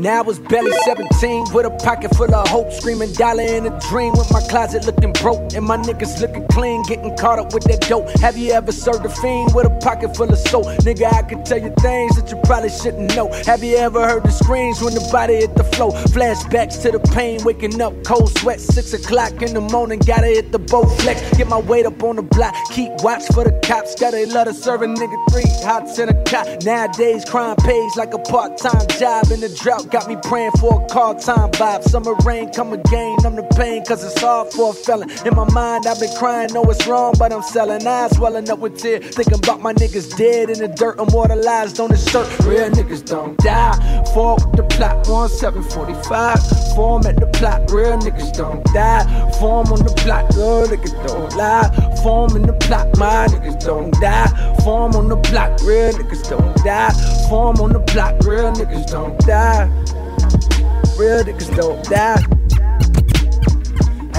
now I was barely 17 with a pocket full of hope, screaming dollar in a dream with my closet looking broke and my niggas looking clean, getting caught up with that dope. Have you ever served a fiend with a pocket full of soap? Nigga, I can tell you things that you probably shouldn't know. Have you ever heard the screams when the body hit the floor? Flashbacks to the pain, waking up cold sweat, six o'clock in the morning, gotta hit the boat flex, get my weight up on the block, keep watch for the cops, gotta let her serve a nigga three hots in a cop. Nowadays, crime pays like a part-time job in the drought. Got me praying for a call time vibe. Summer rain come again. I'm the pain cause it's hard for a felon. In my mind, I've been crying, know it's wrong, but I'm selling eyes, swelling up with tears. Thinking about my niggas dead in the dirt, immortalized on the shirt. Real niggas don't die. Fall with the plot, 1745. Form at the plot, real niggas don't die. Form on the block, real niggas don't lie. Form in the plot, my niggas don't die. Form on the block, real niggas don't die. Form on the block, real niggas don't die. Real niggas don't die.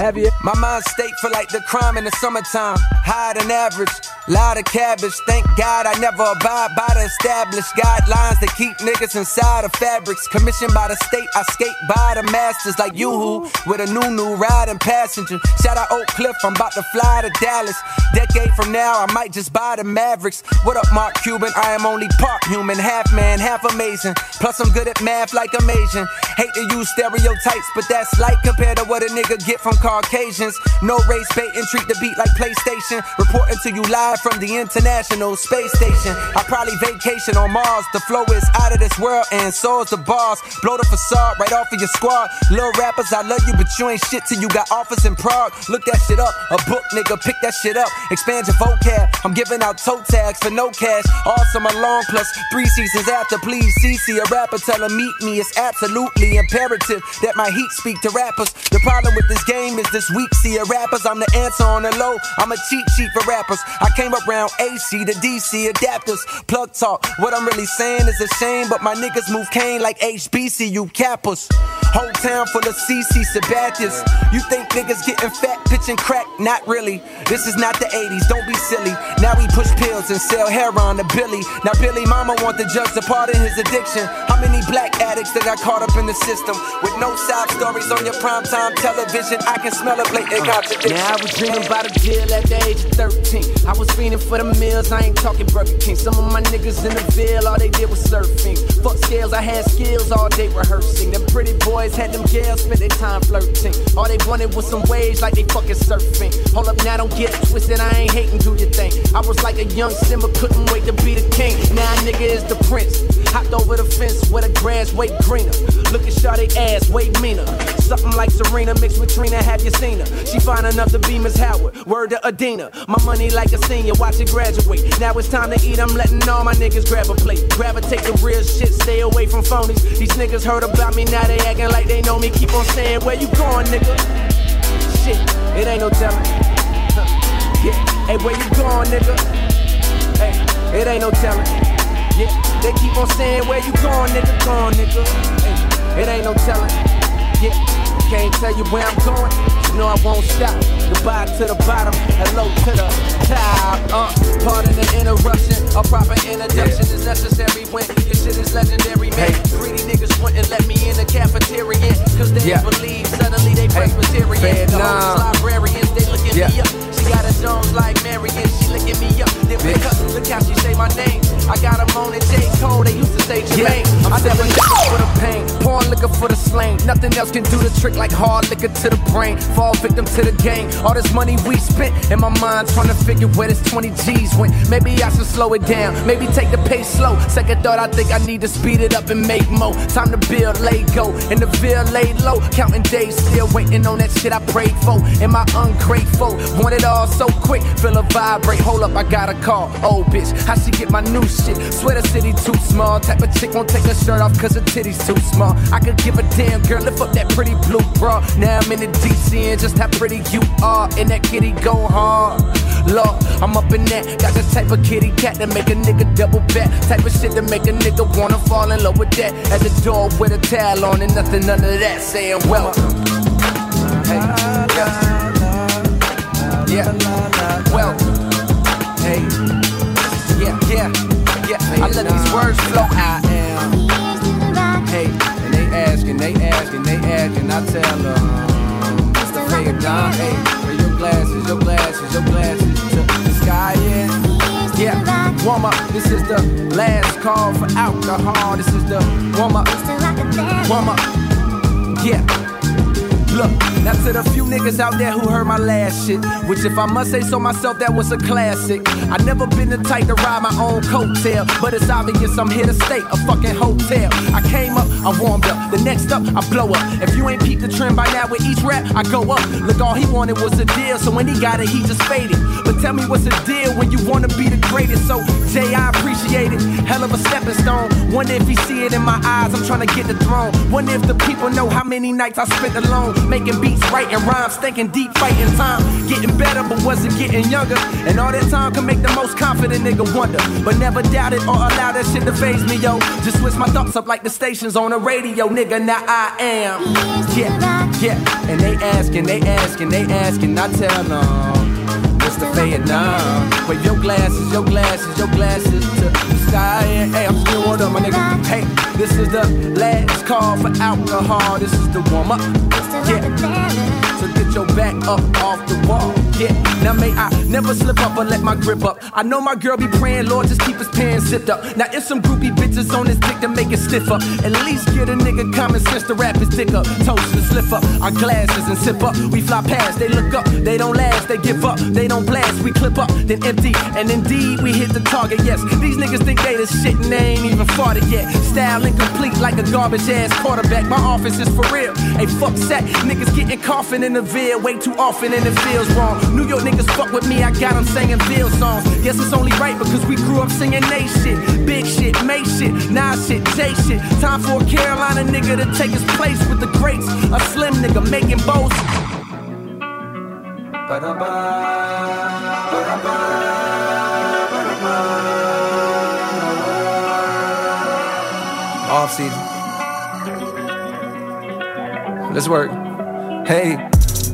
Have you? My mind state for like the crime in the summertime. Higher than average. Lot of cabbage, thank God I never abide by the established guidelines that keep niggas inside of fabrics. Commissioned by the state, I skate by the masters like you who with a new new riding passenger. Shout out Oak Cliff, I'm about to fly to Dallas. Decade from now, I might just buy the Mavericks. What up, Mark Cuban? I am only part human, half man, half amazing. Plus, I'm good at math like I'm Asian. Hate to use stereotypes, but that's light compared to what a nigga get from car Caucasians. No race baiting, treat the beat like PlayStation. Reporting to you live from the International Space Station. I probably vacation on Mars. The flow is out of this world, and so is the bars. Blow the facade right off of your squad. Little rappers, I love you, but you ain't shit till you got offers in Prague. Look that shit up. A book, nigga, pick that shit up. Expand your vocab. I'm giving out toe tags for no cash. Summer long plus three seasons after. Please, CC, a rapper, tell him meet me. It's absolutely imperative that my heat speak to rappers. The problem with this game is this weak. See, a rappers, I'm the answer on the low. I'm a cheat sheet for rappers. I came up around AC to DC adapters. Plug talk. What I'm really saying is a shame, but my niggas move cane like HBCU cappers. Whole town full of CC Sabathias. You think niggas getting fat, pitching crack? Not really. This is not the 80s, don't be silly. Now we push pills and sell heroin to Billy. Now Billy Mama want the judge to pardon his addiction. How many black addicts that got caught up in the system? With no sob stories on your primetime television, I can smell a blatant uh, contradiction. Now I was dreaming about a deal at the age of 13. I was fiending for the meals, I ain't talking Burger King. Some of my niggas in the Ville, all they did was surfing. Fuck scales, I had skills all day rehearsing. Them pretty boys had them girls, spent their time flirting. All they wanted was some waves like they fucking surfing. Hold up, now don't get twisted, I ain't hating, do your thing. I was like a young Simba, couldn't wait to be the king. Now nigga is the prince. Hopped over the fence where the grass way greener. Look at Shawty ass, way meaner. Something like Serena mixed with Trina, have you seen her? She fine enough to be Miss Howard. Word to Adina. My money like a senior, watch it graduate. Now it's time to eat, I'm letting all my niggas grab a plate. Gravitate the real shit, stay away from phonies. These niggas heard about me, now they acting like they know me. Keep on saying, where you going, nigga? Shit, it ain't no telling. Yeah, hey, where you going, nigga? Hey, it ain't no telling. Yeah, they keep on saying, where you going, nigga? Going, nigga. Hey, it ain't no telling. Yeah, can't tell you where I'm going. You know I won't stop. Goodbye to the bottom, hello to the top. Uh, pardon the interruption. A proper introduction is necessary when your shit is legendary, man. Greedy niggas wouldn't let me in the cafeteria. Cause they Yeah. believe suddenly they Presbyterian. The Vietnam. hoes librarians, they looking Yeah. me up. She got a Jones like Marion, she licking me up. Then wake up, look how she say my name. I got a moan and J. Cole, they used to say Jermaine. I'm I never knew for the pain. Porn liquor for the slain. Nothing else can do the trick like hard liquor to the brain. Fall victim to the game. All this money we spent in my mind trying to figure where this 20 G's went. Maybe I should slow it down. Maybe take the pace slow. Second thought, I think I need to speed it up and make more. Time to build, Lego. In the Ville, lay low. Counting days, still waiting on that shit I prayed for. Am I ungrateful? Want it all so quick. Feel a vibrate. Hold up, I got a call. Oh, bitch, how she get my new shit? Swear the city too small. Type of chick won't take her shirt off cause her titties too small. I could give a damn girl, lift up that pretty blue bra. Now I'm in the DC and just how pretty you are. And that kitty go hard. Lord, I'm up in that. Got the type of kitty cat that make a nigga double back. Type of shit that make a nigga wanna fall in love with that. At the door with a towel on and nothing under that. Saying welcome. Hey. Yeah. Hey. Yeah, yeah, yeah. I let these words flow. I am. Hey, and they asking, they asking, they asking. I tell them, Mr. Faye Don, hey, where your glasses, your glasses, your glasses to the sky, yeah. Yeah, warm up. This is the last call for alcohol. This is the warm up. Warm up. Yeah. Look, now to the few niggas out there who heard my last shit, which if I must say so myself, that was a classic. I never been the type to ride my own coattail, but it's obvious I'm here to stay, a fucking hotel. I came up, I warmed up, the next up, I blow up. If you ain't peeped the trend by now with each rap, I go up. Look, all he wanted was a deal, so when he got it, he just faded. But tell me what's the deal when you wanna be the greatest? So, Jay, I appreciate it. Hell of a stepping stone. Wonder if he see it in my eyes, I'm trying to get the throne. Wonder if the people know how many nights I spent alone. Making beats, writing rhymes, thinking deep, fighting time. Getting better, but wasn't getting younger. And all that time can make the most confident nigga wonder. But never doubted or allowed that shit to phase me, yo. Just switch my thoughts up like the stations on the radio, nigga. Now I am. Yeah, yeah. And they asking, they asking, they asking. I tell them. Mr. Vietnam. Wave your glasses, your glasses, your glasses to the sky. And, hey, I'm still one up, my nigga. Hey, this is the last call for alcohol. This is the warm up. Yeah. Your back up off the wall. Yeah. Now may I never slip up or let my grip up. I know my girl be praying, Lord, just keep his pants zipped up. Now if some groupie bitches on his dick to make it stiff up, at least get a nigga common sense to wrap his dick up. Toast and slip up our glasses and sip up. We fly past, they look up, they don't last, they give up, they don't blast. We clip up, then empty, and indeed we hit the target. Yes, these niggas think they the shit and they ain't even it yet. Style incomplete like a garbage ass quarterback. My office is for real. Hey, fuck set, niggas getting coughing in the veil way too often and it feels wrong. New York niggas fuck with me, I got them singing Ville songs. Guess it's only right because we grew up singing they shit. Big shit, Mase shit, Nas shit, J shit. Time for a Carolina nigga to take his place with the greats. A slim nigga making bows. Off season. Let's work. Hey.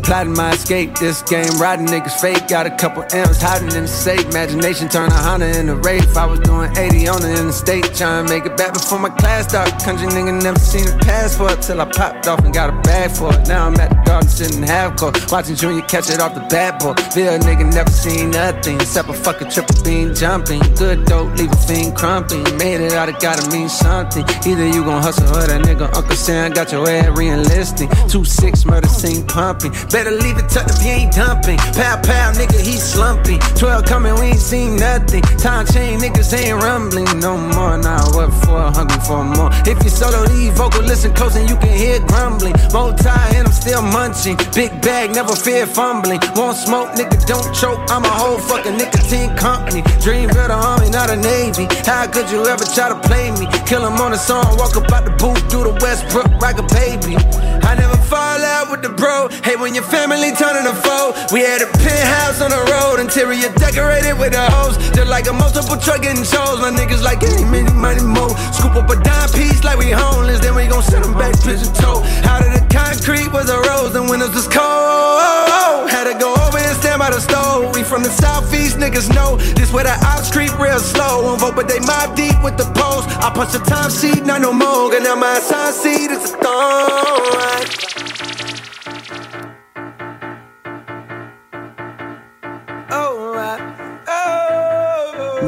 Plotting my escape, this game, riding niggas fake. Got a couple M's hiding in the safe. Imagination turn a Honda into Wraith. I was doing 80 on the interstate, trying to make it back before my class start. Country nigga never seen a passport till I popped off and got a bag for it. Now I'm at the garden sitting half court, watching Junior catch it off the bad boy. A nigga never seen nothing except a fucking triple beam jumping. Good dope, leave a fiend crumping. Made it out, it gotta mean something. Either you gon' hustle or that nigga Uncle Sam got your head re-enlisting. Two six murder scene pumping. Better leave it tucked if you ain't dumping. Pow pow, nigga, he slumping. 12 coming, we ain't seen nothing. Time chain, niggas ain't rumbling no more. Now nah, what for? Hungry for more. If you solo lead vocal, listen close and you can hear grumbling. Multi and I'm still munching. Big bag, never fear fumbling. Won't smoke, nigga, don't choke. I'm a whole fucking nicotine company. Dream of the army, not a navy. How could you ever try to play me? Kill him on a song, walk up out the booth, do the Westbrook like a baby. I never fall out with the bro. Hey, when your family turning a foe, we had a penthouse on the road, interior decorated with a hose. Just like a multiple truck getting shows. My niggas like any many money more. Scoop up a dime piece like we homeless, then we gon' send them back pigeon toe. Out of the concrete was a rose, and windows was cold. Had to go over and stand by the stove. We from the southeast, niggas know this where the ops creep real slow. Won't vote, but they mob deep with the post. I punch the time sheet, not no more. And now my sign seat is a thorn.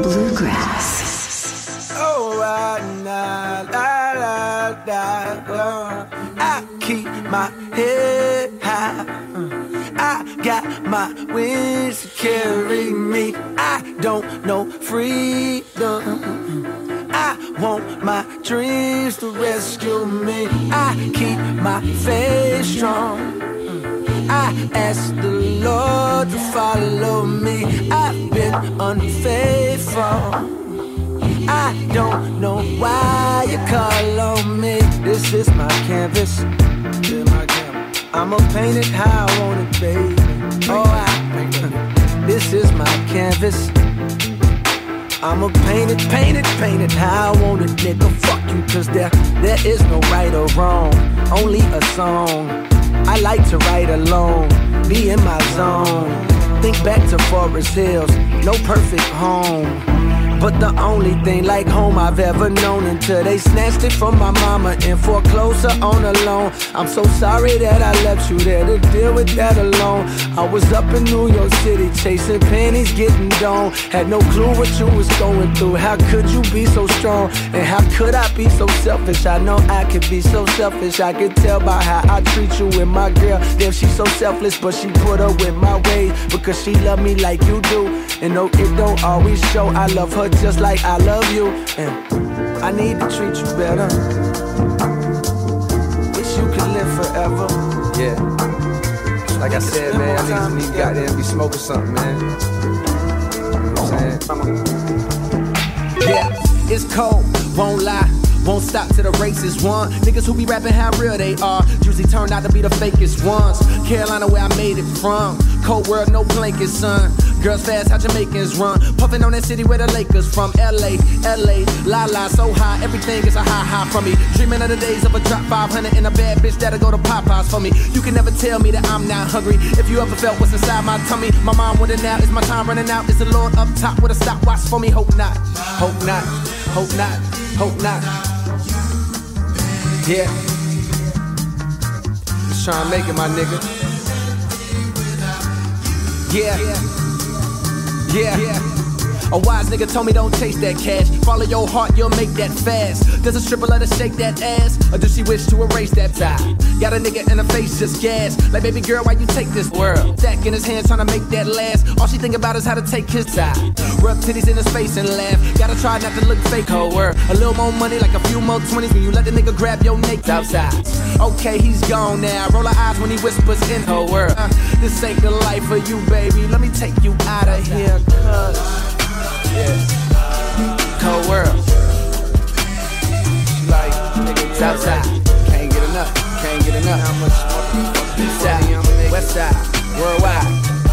Bluegrass. Oh, I keep my head high. I got my wings to carry me. I don't know freedom. I want my dreams to rescue me. I keep my faith strong. I ask the Lord to follow me. I've been unfaithful. I don't know why you call on me. This is my canvas. I'ma paint it how I want it, baby. Oh, I, *laughs* this is my canvas. I'ma paint it, paint it, paint it how I want it, nigga. Fuck you, cause there, there is no right or wrong, only a song. I like to write alone, be in my zone. Think back to Forest Hills, no perfect home. But the only thing like home I've ever known until they snatched it from my mama and foreclosed her on a loan. I'm so sorry that I left you there to deal with that alone. I was up in New York City chasing pennies, getting down. Had no clue what you was going through. How could you be so strong? And how could I be so selfish? I know I could be so selfish. I could tell by how I treat you and my girl. Damn, she's so selfless, but she put her with my ways because she love me like you do. And no, it don't always show. I love her just like I love you. And I need to treat you better. Wish you could live forever. Yeah. Like I said, man, I need, to need goddamn be smoking something, man. You know what I'm saying? Yeah, it's cold, won't lie. Won't stop till the race is won. Niggas who be rapping how real they are usually turn out to be the fakest ones. Carolina, where I made it from. Cold world, no blanket, son. Girls fast, how Jamaicans run. Puffin' on that city where the Lakers from. LA, LA, la la, so high. Everything is a high high from me. Dreaming of the days of a drop 500 and a bad bitch that'll go to Popeyes for me. You can never tell me that I'm not hungry. If you ever felt what's inside my tummy, my mind wondering now, is my time running out? Is the Lord up top with a stopwatch for me? Hope not, hope not, hope not, hope not. Yeah. Just trying to make it, my nigga. Yeah. Yeah. yeah. A wise nigga told me don't chase that cash. Follow your heart, you'll make that fast. Does a stripper let her shake that ass? Or does she wish to erase that tie? Got a nigga in the face just gas. Like, baby girl, why you take this world? Stack in his hand trying to make that last. All she think about is how to take his side. Rub titties in his face and laugh. Gotta try not to look fake, whole world. A little more money, like a few more 20s when you let the nigga grab your naked outside. Okay, he's gone now. Roll her eyes when he whispers in her world. Uh, this ain't the life for you, baby. Let me take you out of here, cuz. Yeah. Cold world. Like, Southside. Can't get enough. Can't get enough. East side. West side. Worldwide.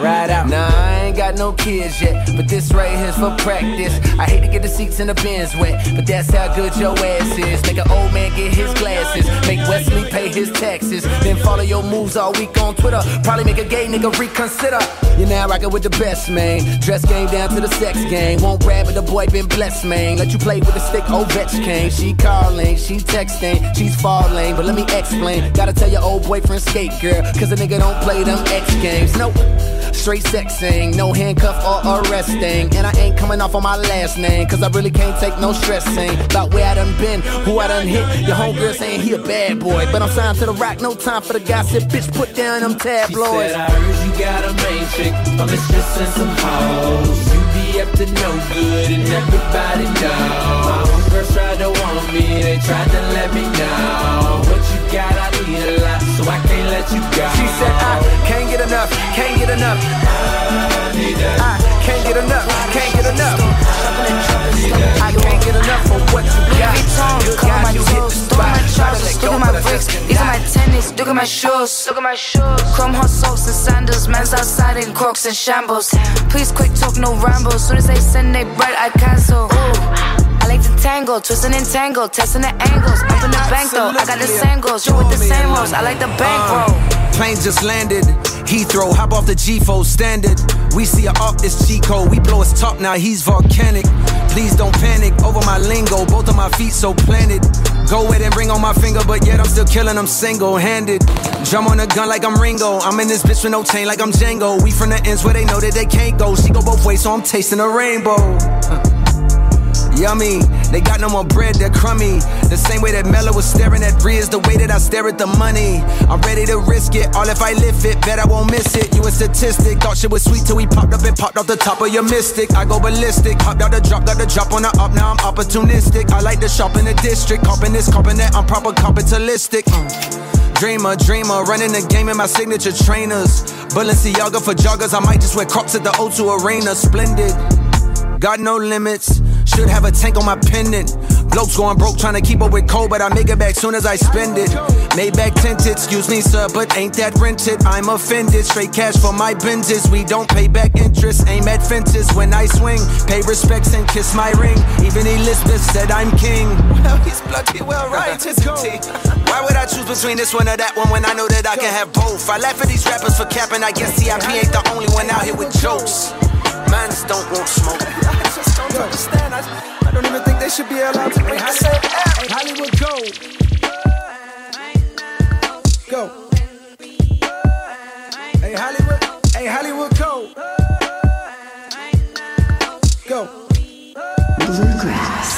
Ride out. Nah, I ain't got no kids yet, but this right here's for practice. I hate to get the seats in the bins wet, but that's how good your ass is. Make an old man get his glasses, make Wesley pay his taxes, then follow your moves all week on Twitter. Probably make a gay nigga reconsider. You now rockin' with the best, man. Dress game down to the sex game. Won't grab it, the boy been blessed, man. Let you play with the stick, Ovechkin. She calling, she texting, she's falling, but let me explain. Gotta tell your old boyfriend skate, girl, cause a nigga don't play them X games. Nope. Straight sexing, no handcuff or arresting. And I ain't coming off on my last name, cause I really can't take no stressing. About where I done been, who I done hit. Your homegirl saying he a bad boy. But I'm signed to the rock, no time for the gossip. Bitch, put down them tabloids. She said, I heard you got a main chick, a mistress and some hoes. You be up to no good, and everybody know. My homegirls tried to want me, they tried to let me know. What you got, I need a lot, so I can't let you go. She said, I can't get enough, can't get enough. I can't get enough, can't get enough. I can't get enough of what you got. Good God, you hit the spot. Look at my bricks, these are my tennis. Look at my shoes, look at my shoes. Chrome Heart socks and sandals. Man's outside in crocs and shambles. Please quick talk, no rambles. Soon as they send they bread, I cancel. Ooh. I like to tangle, twisting and tangle, testing the angles. Up in the bank though, I got the same goals. You with the same hoes, I like the bankroll. Uh, planes just landed. Heathrow, hop off the G4 standard. We see a up, it's Chico. We blow his top, now he's volcanic. Please don't panic over my lingo. Both of my feet so planted. Go ahead and ring on my finger, but yet I'm still killing them single handed. Jump on a gun like I'm Ringo. I'm in this bitch with no chain like I'm Django. We from the ends where they know that they can't go. She go both ways, so I'm tasting a rainbow. Uh. Yummy, they got no more bread, they're crummy. The same way that Mello was staring at Riz, the way that I stare at the money. I'm ready to risk it, all if I lift it, bet I won't miss it. You a statistic, thought shit was sweet till we popped up and popped off the top of your mystic. I go ballistic, hopped out the drop, got the drop on the up, now I'm opportunistic. I like to shop in the district, copping this, copping that, I'm proper capitalistic. Dreamer, dreamer, running the game in my signature trainers. Balenciaga for joggers, I might just wear crops at the O2 Arena. Splendid, got no limits. Should have a tank on my pendant. Blokes going broke trying to keep up with cold, but I make it back soon as I spend it. Made back tinted, excuse me, sir, but ain't that rented? I'm offended. Straight cash for my Benzes. We don't pay back interest. Aim at fences when I swing. Pay respects and kiss my ring. Even Elizabeth said I'm king. Well, he's bloody well right. *laughs* Why would I choose between this one or that one when I know that I can have both? I laugh at these rappers for capping. I guess TIP ain't the only one out here with jokes. Mans don't want smoke. *laughs* I just don't understand. I, I don't even think they should be allowed to make Hollywood, Hollywood go. Go. Hey Hollywood, hey Hollywood go. Go. Bluegrass.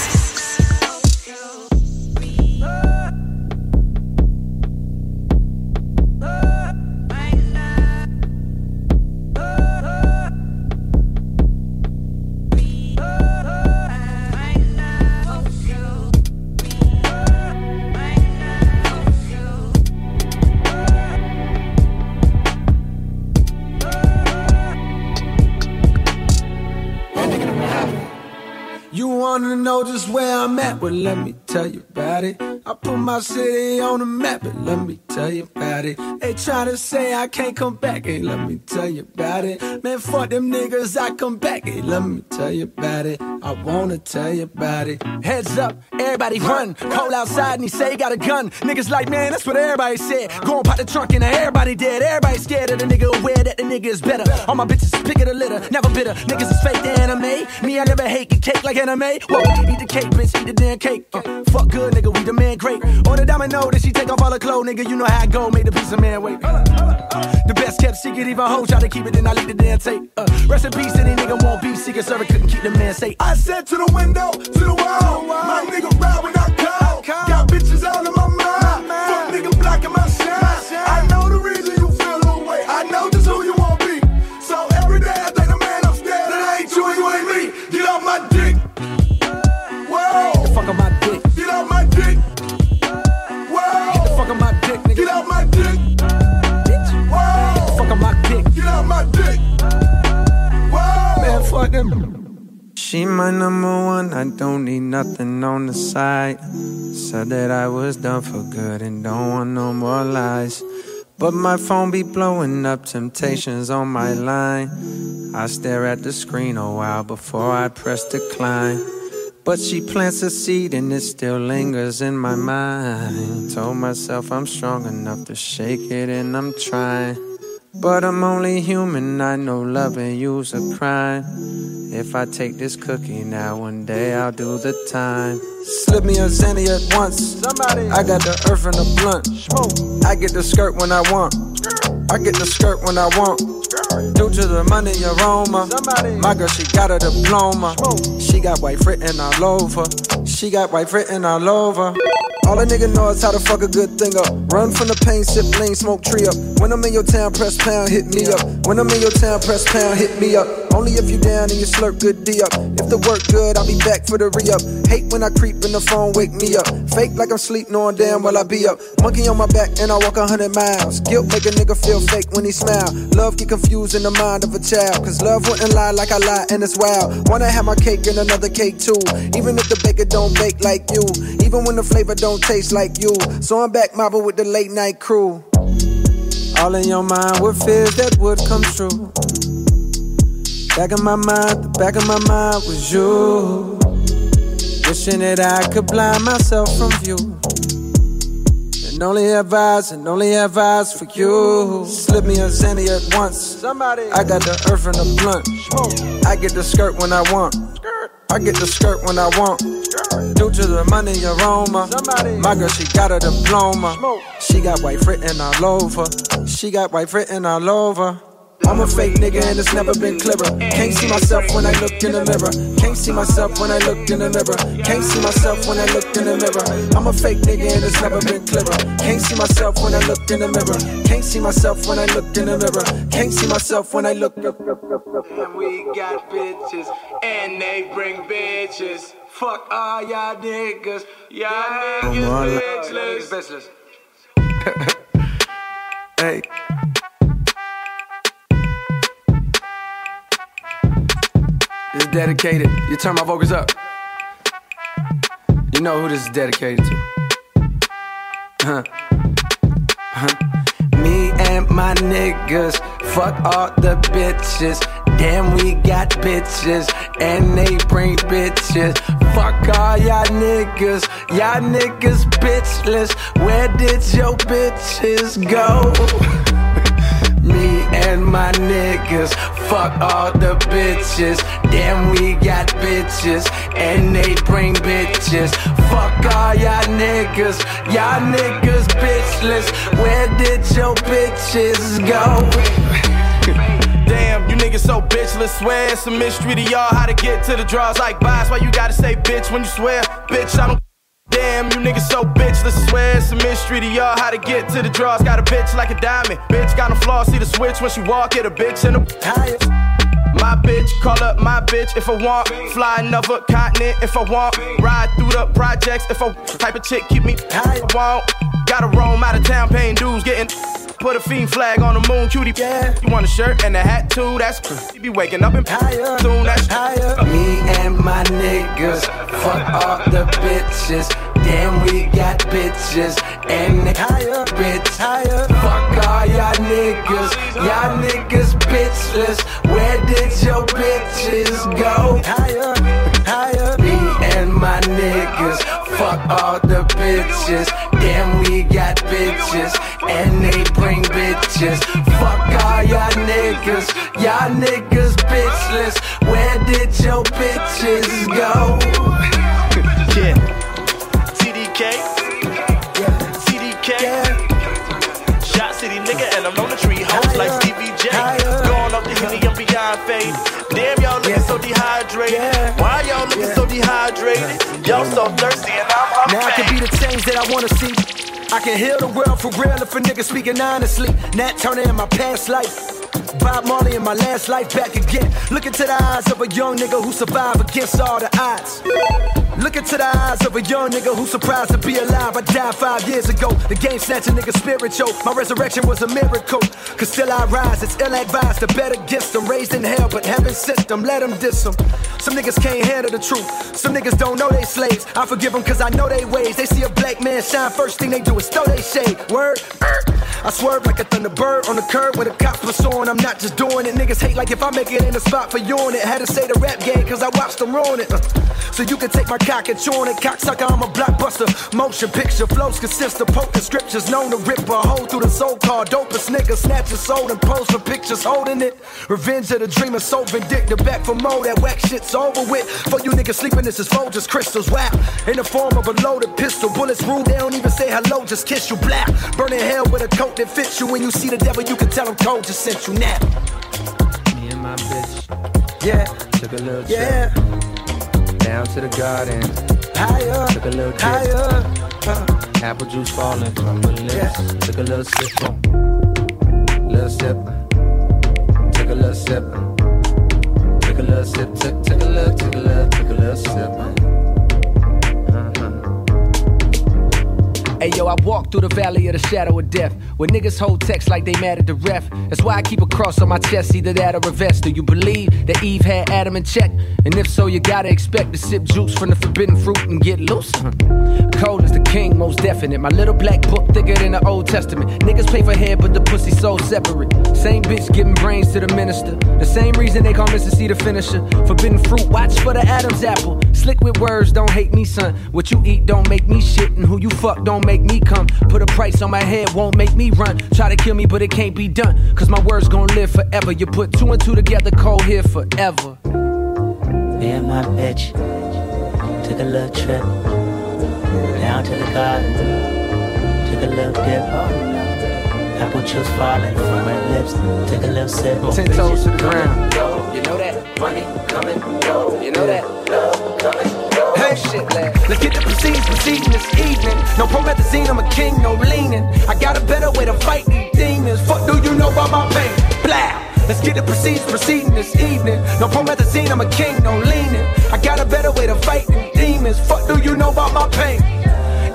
You wanna know just where I'm at? Well, let me tell you about it. I put my city on the map, but let me tell you about it. They try to say I can't come back, hey, let me tell you about it. Man, fuck them niggas, I come back, hey, let me tell you about it. I wanna tell you about it. Heads up, everybody run. Cole outside and he say he got a gun. Niggas like, man, that's what everybody said. Go and pop the trunk and everybody dead. Everybody scared of the nigga, aware that the nigga is better. All my bitches pick of the litter, never bitter. Niggas is fake the anime. Me, I never hate get cake like anime. Whoa, eat the cake, bitch, eat the damn cake. Uh, fuck good, nigga, we the man great. Or the know that she take off all her clothes, nigga. You know how I go, made the piece of man wait. The best kept secret, even hoes try to keep it, then I leave the damn tape. Uh, rest in peace, any nigga won't be secret server, couldn't keep the man safe. I said to the window, to the wall, my nigga ride when I call. Got bitches out of my mind, fuck nigga blocking my shine. I know the reason She my number one, I don't need nothing on the side. Said that I was done for good and don't want no more lies. But my phone be blowing up temptations on my line. I stare at the screen a while before I press decline. But she plants a seed and it still lingers in my mind. Told myself I'm strong enough to shake it and I'm trying. But I'm only human, I know loving you's a crime. If I take this cookie now, one day I'll do the time. Slip me a Zanny at once. Somebody. I got the earth and the blunt. Smoke. I get the skirt when I want. I get the skirt when I want. Due to the money aroma. Somebody. My girl, she got a diploma. Smoke. She got white written all over. She got white written all over. All a nigga know is how to fuck a good thing up. Run from the pain, sip lean, smoke tree up. When I'm in your town, press pound, hit me up. When I'm in your town, press pound, hit me up. Only if you down and you slurp good D up. If the work good, I'll be back for the re up. Hate when I creep in the phone, wake me up. Fake like I'm sleep, knowing damn well I be up. Monkey on my back and I walk a hundred miles. Guilt make a nigga feel fake when he smile. Love get confused in the mind of a child. Cause love wouldn't lie like I lie and it's wild. Wanna have my cake and another cake too. Even if the baker don't bake like you. Even when the flavor don't taste like you. So I'm back mobbing with the late night crew. All in your mind were fears that would come true. Back in my mind, the back of my mind was you. Wishing that I could blind myself from view. And only have eyes, and only have eyes for you. Slip me a Zanny at once. Somebody. I got the earth and the blunt. I get the skirt when I want. I get the skirt when I want. Due to the money aroma. My girl, she got a diploma. She got white written all over. She got white written all over. I'm a fake nigga and it's never been clearer. Can't see myself when I look in the mirror. Can't see myself when I look in the mirror. Can't see myself when I look in the mirror. I'm a fake nigga and it's never been clearer. Can't see myself when I look in the mirror. Can't see myself when I look in the mirror. Can't see myself when I look. And we got bitches, and they bring bitches. Fuck all y'all niggas. Y'all niggas bitchless. bitchless. *laughs* Hey. This is dedicated. You turn my vocals up. You know who this is dedicated to. Huh. Huh. Me and my niggas, fuck all the bitches. Damn, we got bitches, and they bring bitches. Fuck all y'all niggas, y'all niggas bitchless. Where did your bitches go? Me and my niggas, fuck all the bitches. Damn, we got bitches, and they bring bitches. Fuck all y'all niggas, y'all niggas bitchless. Where did your bitches go? Damn, you niggas so bitchless. Swear it's a mystery to y'all how to get to the draws like boss. Why you gotta say bitch when you swear? Bitch, I don't. Damn, you niggas so bitchless. Swear it's a mystery to y'all how to get to the draws. Got a bitch like a diamond. Bitch got no flaws. See the switch when she walk. Hit a bitch in the highest. My bitch, call up my bitch if I want. Fly another continent if I want. Ride through the projects if I type of chick keep me high. I want. Gotta roam out of town paying dues, getting. Put a fiend flag on the moon, cutie. Yeah. You want a shirt and a hat too? That's you be waking up in higher. Soon that's higher. Me and my niggas, fuck all the bitches. Damn, we got bitches, and higher, bitch higher. Fuck all y'all niggas, y'all niggas bitchless. Where did your bitches go? Higher. My niggas, fuck all the bitches. Damn, we got bitches, and they bring bitches. Fuck all y'all niggas, y'all niggas bitchless. Where did your bitches go? *laughs* Yeah. CDK. CDK. Shot City nigga, and I'm on the tree. Hoes like God fade. Damn, y'all looking so dehydrated. Why y'all looking so dehydrated? Y'all so thirsty and I'm hungry. Now I can be the change that I wanna see. I can heal the world for real if a nigga speaking honestly. Nat Turner in my past life. Bob Marley in my last life back again. Look into the eyes of a young nigga who survived against all the odds. Look into the eyes of a young nigga who's surprised to be alive. I died five years ago. The game snatched a nigga spiritual. My resurrection was a miracle. Cause still I rise. It's ill advised to bet against them. Raised in hell, but heaven sent them. Let them diss them. Some niggas can't handle the truth. Some niggas don't know they slaves. I forgive them cause I know they ways. They see a black man shine. First thing they do is throw they shade. Word. I swerve like a thunderbird on the curb when the cops pursuing. I'm not just doing it. Niggas hate like if I make it in the spot for you on it. Had to say the rap game cause I watched them ruin it. Uh, *laughs* So you can take my cock and chew on it. Cocksucker, I'm a blockbuster. Motion picture flows consist of poker scriptures known to rip a hole through the so-called dopest nigga. Snatch your soul and pose for pictures holding it. Revenge of the dreamer, so vindictive. Back for more, that whack shit's over with. For you niggas sleeping, this is Folgers crystals. Wow. In the form of a loaded pistol. Bullets rule, they don't even say hello, just kiss you. Black. Burning hell with a coat that fits you. When you see the devil, you can tell him Cole just sent you now. Me and my bitch. Yeah. Took a little trip. Yeah. Down to the garden. Higher. Took a little dip. Higher. Uh. Apple juice falling from the lips. Took a little sip. Little sip. Took a little sip. Took a little sip. Took, took a little, took a little, took a little sip. Hey yo, I walk through the valley of the shadow of death. Where niggas hold text like they mad at the ref. That's why I keep a cross on my chest, either that or a vest. Do you believe that Eve had Adam in check? And if so, you gotta expect to sip juice from the forbidden fruit and get loose. Cole is the king, most definite. My little black book thicker than the Old Testament. Niggas pay for head, but the pussy so separate. Same bitch giving brains to the minister. The same reason they call Mr. C the finisher. Forbidden fruit, watch for the Adam's apple. Slick with words, don't hate me, son. What you eat don't make me shit, and who you fuck don't make me come. Put a price on my head, won't make me run. Try to kill me, but it can't be done. Cause my words gon' live forever. You put two and two together, Cole here forever. Me and my bitch took a little trip down to the garden. Took a little dip. Oh, Apple juice falling from her lips. Took a little sip. Ten toes to the ground. You know that money coming. You know that? Hey, shit. Let's get the proceeds proceeding this evening. No promethazine, I'm a king, no leaning. I got a better way to fight these demons. Fuck, do you know about my pain? Blah. Let's get the proceeds proceeding this evening. No promethazine, I'm a king, no leaning. I got a better way to fight these demons. Fuck, do you know about my pain?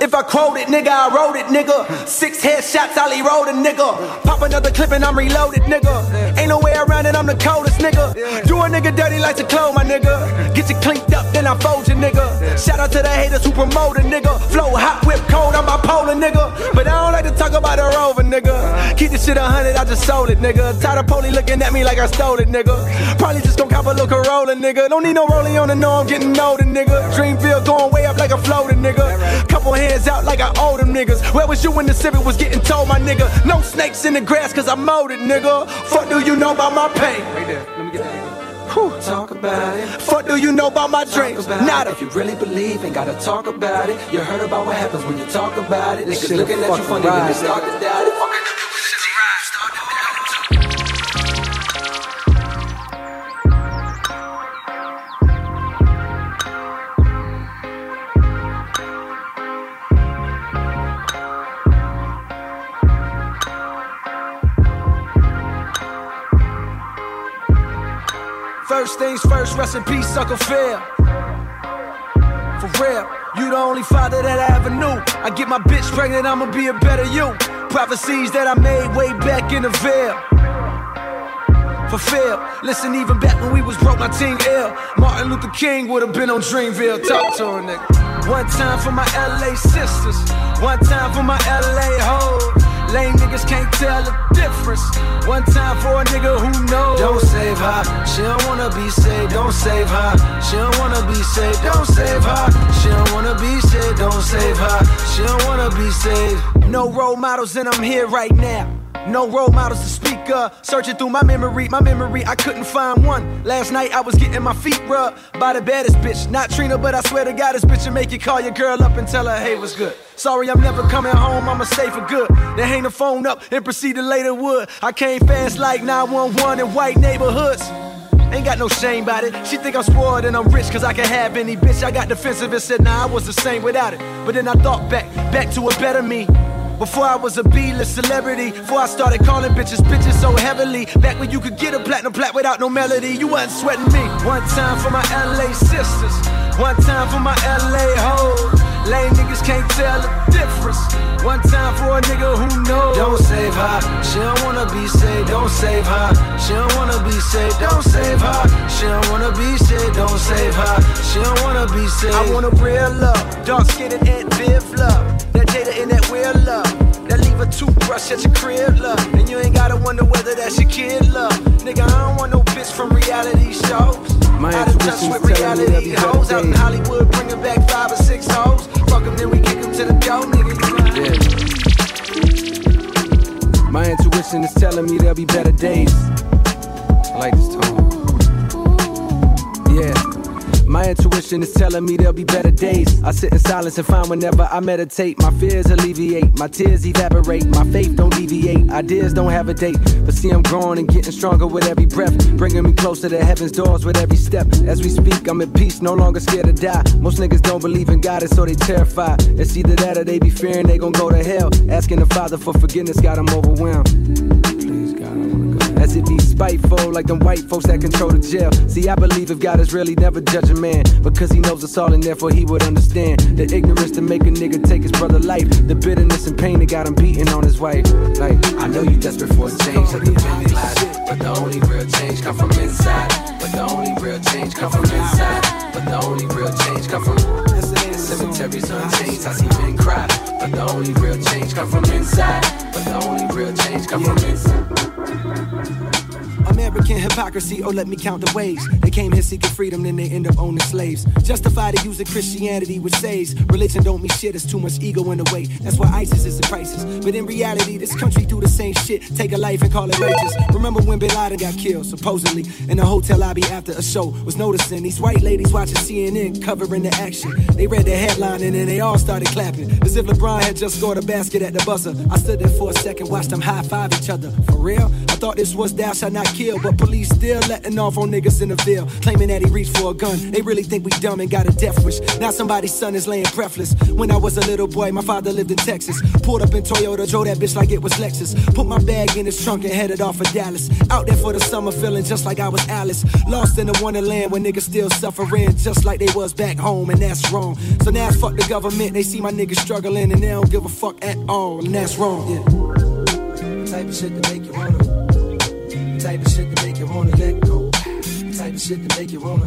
If I quote it, nigga, I wrote it, nigga. Six headshots, Ollie wrote a nigga. Pop another clip and I'm reloaded, nigga. Ain't no way around it, I'm the coldest, nigga. Do a nigga dirty like to clone, my nigga. Get you cleaned up, then I fold you, nigga. Shout out to the haters who promote a nigga. Flow hot, whip cold, I'm bipolar, nigga. But I don't like to talk about a rover, nigga. Keep this shit a hundred, I just sold it, nigga. Tired of poli looking at me like I stole it, nigga. Probably just gon' cop a little Corolla, nigga. Don't need no rolling on the know I'm getting older, nigga. Dreamville going way up like a floating, nigga. Couple hands out like I owe them niggas. Where was you when the civic was getting told, my nigga? No snakes in the grass, cause I mowed it, nigga. Fuck do you know about my pain? Right there, let me get that. Whew. Talk about it. Fuck do you know about my dreams? Nada. If you really believe, ain't gotta talk about it. You heard about what happens when you talk about it. Niggas looking at you funny when they start to doubt it. First things first, rest in peace, sucker fair. For real, you the only father that I ever knew. I get my bitch pregnant, I'ma be a better you. Prophecies that I made way back in the Ville. Fulfill. Listen, even back when we was broke, my team ill. Martin Luther King would have been on Dreamville. Talk to her, nigga. One time for my LA sisters, one time for my LA hoes. Lame niggas can't tell the difference. One time for a nigga who knows. Don't save her. She don't wanna be saved. Don't save her. She don't wanna be saved. Don't save her. She don't wanna be saved. Don't save her. She don't wanna be saved. No role models, and I'm here right now. No role models to speak of. Searching through my memory, my memory, I couldn't find one. Last night I was getting my feet rubbed by the baddest bitch. Not Trina, but I swear to God, this bitch will make you call your girl up and tell her, hey, what's good? Sorry, I'm never coming home, I'ma stay for good. Then hang the phone up and proceed to later wood. I came fast like 911 in white neighborhoods. Ain't got no shame about it. She think I'm spoiled and I'm rich cause I can have any bitch. I got defensive and said, nah, I was the same without it. But then I thought back, back to a better me. Before I was a B-list celebrity, before I started calling bitches bitches so heavily. Back when you could get a platinum plat without no melody, you wasn't sweating me. One time for my LA sisters, one time for my LA hoes. Lame niggas can't tell the difference. One time for a nigga who knows. Don't save her, she don't wanna be saved. Don't save her, she don't wanna be saved. Don't save her, she don't wanna be saved. Don't save her, she don't wanna be saved. I want a real love, dark skinned and Viv love. That Jada in that real love. That leave a toothbrush at your crib, love. And you ain't gotta wonder whether that's your kid, love. Nigga, I don't want no bitch from reality shows. My Out of touch with reality hoes. Out in. Hollywood, bringing back five or six hoes. Fuck them, then we kick them to the door, nigga. My intuition is telling me there'll be better days. I like this tone. My intuition is telling me there'll be better days. I sit in silence and find whenever I meditate. My fears alleviate, my tears evaporate, my faith don't deviate. Ideas don't have a date, but see, I'm growing and getting stronger with every breath. Bringing me closer to heaven's doors with every step. As we speak, I'm at peace, no longer scared to die. Most niggas don't believe in God, and so they terrified. It's either that or they be fearing they gon' go to hell. Asking the Father for forgiveness got them overwhelmed. As if he's spiteful, like them white folks that control the jail. See, I believe if God is really never judge a man, because he knows us all and therefore he would understand the ignorance to make a nigga take his brother life, the bitterness and pain that got him beating on his wife. Like, I know you desperate for a change, like the lies, but the only real change come from inside. But the only real change come from inside. But the only real change come from cemeteries unchanged. I see men cry, but the only real change come from inside. But the only real change come from inside. American hypocrisy, oh let me count the ways. They came here seeking freedom, then they end up owning slaves. Justify the use of Christianity which says Religion don't mean shit, it's too much ego in the way. That's why ISIS is a crisis. But in reality, this country do the same shit. Take a life and call it righteous. Remember when Bin Laden got killed, supposedly In a hotel lobby after a show Was noticing. These white ladies watching CNN Covering the action. They read the headline and then they all started clapping. As if LeBron had just scored a basket at the buzzer. I stood there for a second, watched them high-five each other. For real? I thought this was thou shalt not kill But police still letting off on niggas in the Ville Claiming that he reached for a gun. They really think we dumb and got a death wish. Now somebody's son is laying breathless. When I was a little boy, my father lived in Texas. Pulled up in Toyota, drove that bitch like it was Lexus. Put my bag in his trunk and headed off for Dallas. Out there for the summer feeling just like I was Alice. Lost in a wonderland where niggas still suffering Just like they was back home and that's wrong. So now fuck the government, they see my niggas struggling And they don't give a fuck at all and that's wrong, yeah. Type of shit to make you wanna Type of shit to make you wanna let go. Type of shit to make you wanna.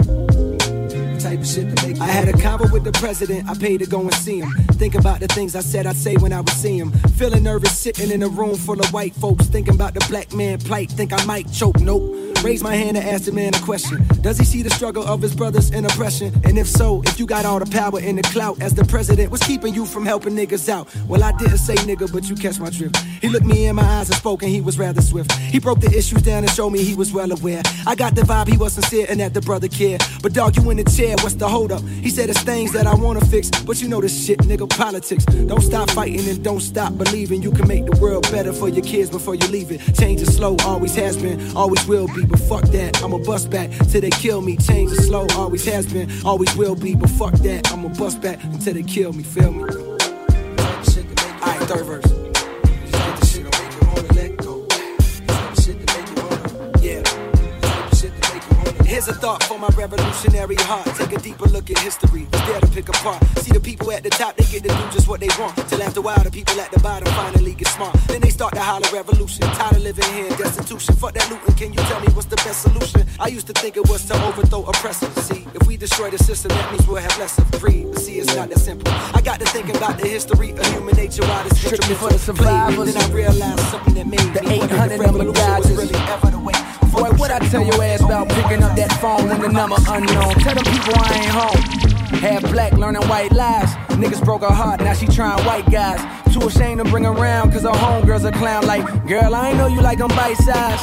I had a convo with the president, I paid to go and see him. Think about the things I said I'd say when I would see him. Feeling nervous sitting in a room full of white folks. Thinking about the black man plight, think I might choke. Nope. Raise my hand and ask the man a question. Does he see the struggle of his brothers in oppression? And if so, if you got all the power and the clout as the president, what's keeping you from helping niggas out? Well, I didn't say nigga, but you catch my drift. He looked me in my eyes and spoke, and he was rather swift. He broke the issues down and showed me he was well aware. I got the vibe he was sincere and that the brother cared. But dog, you in the chair, what's the hold up? He said it's things that I wanna fix, but you know this shit, nigga, politics. Don't stop fighting and don't stop believing you can make the world better for your kids before you leave it. Change is slow, always has been, always will be, but fuck that. I'ma bust back till they kill me. Change is slow, always has been, always will be, but fuck that. I'ma bust back until they kill me, feel me? Alright, third verse. Here's a thought for my revolutionary heart. Take a deeper look at history. It's there to pick apart. See the people at the top, they get to do just what they want. Till after a while, the people at the bottom finally get smart. Then they start to holler revolution. Tired of living here in destitution. Fuck that looting. Can you tell me what's the best solution? I used to think it was to overthrow oppressors. See, if we destroy the system, that means we'll have less of free. But see, it's not that simple. I got to think about the history of human nature. Why this Strictly for the survivors. Then I realized something that made The me wonder if 800 number guys is- really ever the way. Boy, what I tell your ass about picking up that phone when the number unknown? Tell them people I ain't home. Half black, learning white lies. Niggas broke her heart, now she trying white guys. Too ashamed to bring around, cause her homegirl's a clown. Like, girl, I ain't know you like them bite size.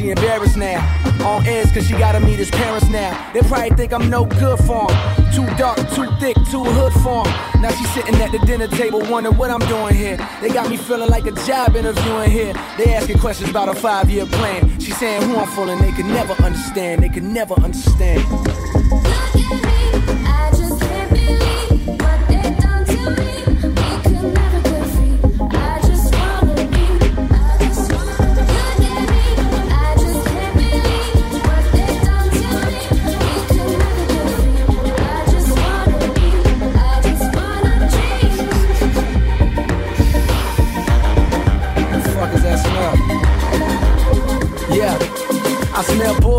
She embarrassed now. On edge cause she gotta meet his parents now. They probably think I'm no good for him. Too dark, too thick, too hood for him. Now she's sitting at the dinner table wondering what I'm doing here. They got me feeling like a job interviewing here. They asking questions about a five year plan. She saying who I'm fooling, they could never understand. They could never understand.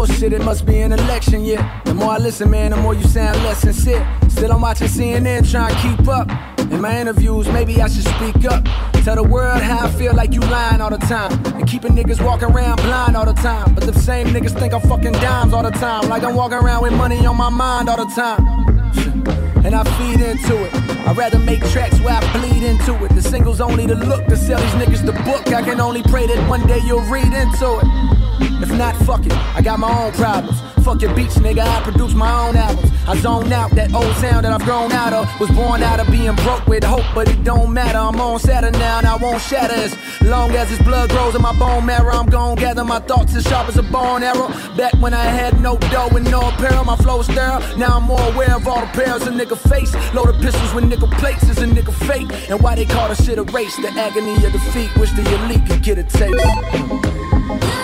Bullshit, it must be an election, yeah. The more I listen, man, the more you sound less sincere. Still, I'm watching CNN, trying to keep up. In my interviews, maybe I should speak up. Tell the world how I feel like you lying all the time. And keeping niggas walking around blind all the time. But the same niggas think I'm fucking dimes all the time. Like I'm walking around with money on my mind all the time. *laughs* And I feed into it. I'd rather make tracks where I bleed into it. The singles only the look to sell these niggas the book. I can only pray that one day you'll read into it. If not, fuck it. I got my own problems. Fuck your beats, nigga. I produce my own albums. I zone out that old sound that I've grown out of. Was born out of being broke with hope, but it don't matter. I'm on Saturn now and I won't shatter as long as this blood grows in my bone marrow. I'm gon' gather my thoughts as sharp as a bone arrow. Back when I had no dough and no apparel, my flow was sterile. Now I'm more aware of all the pairs a nigga face. Loaded pistols with nigga plates is a nigga fate. And why they call the shit a race? The agony of defeat. Wish the elite could get a taste.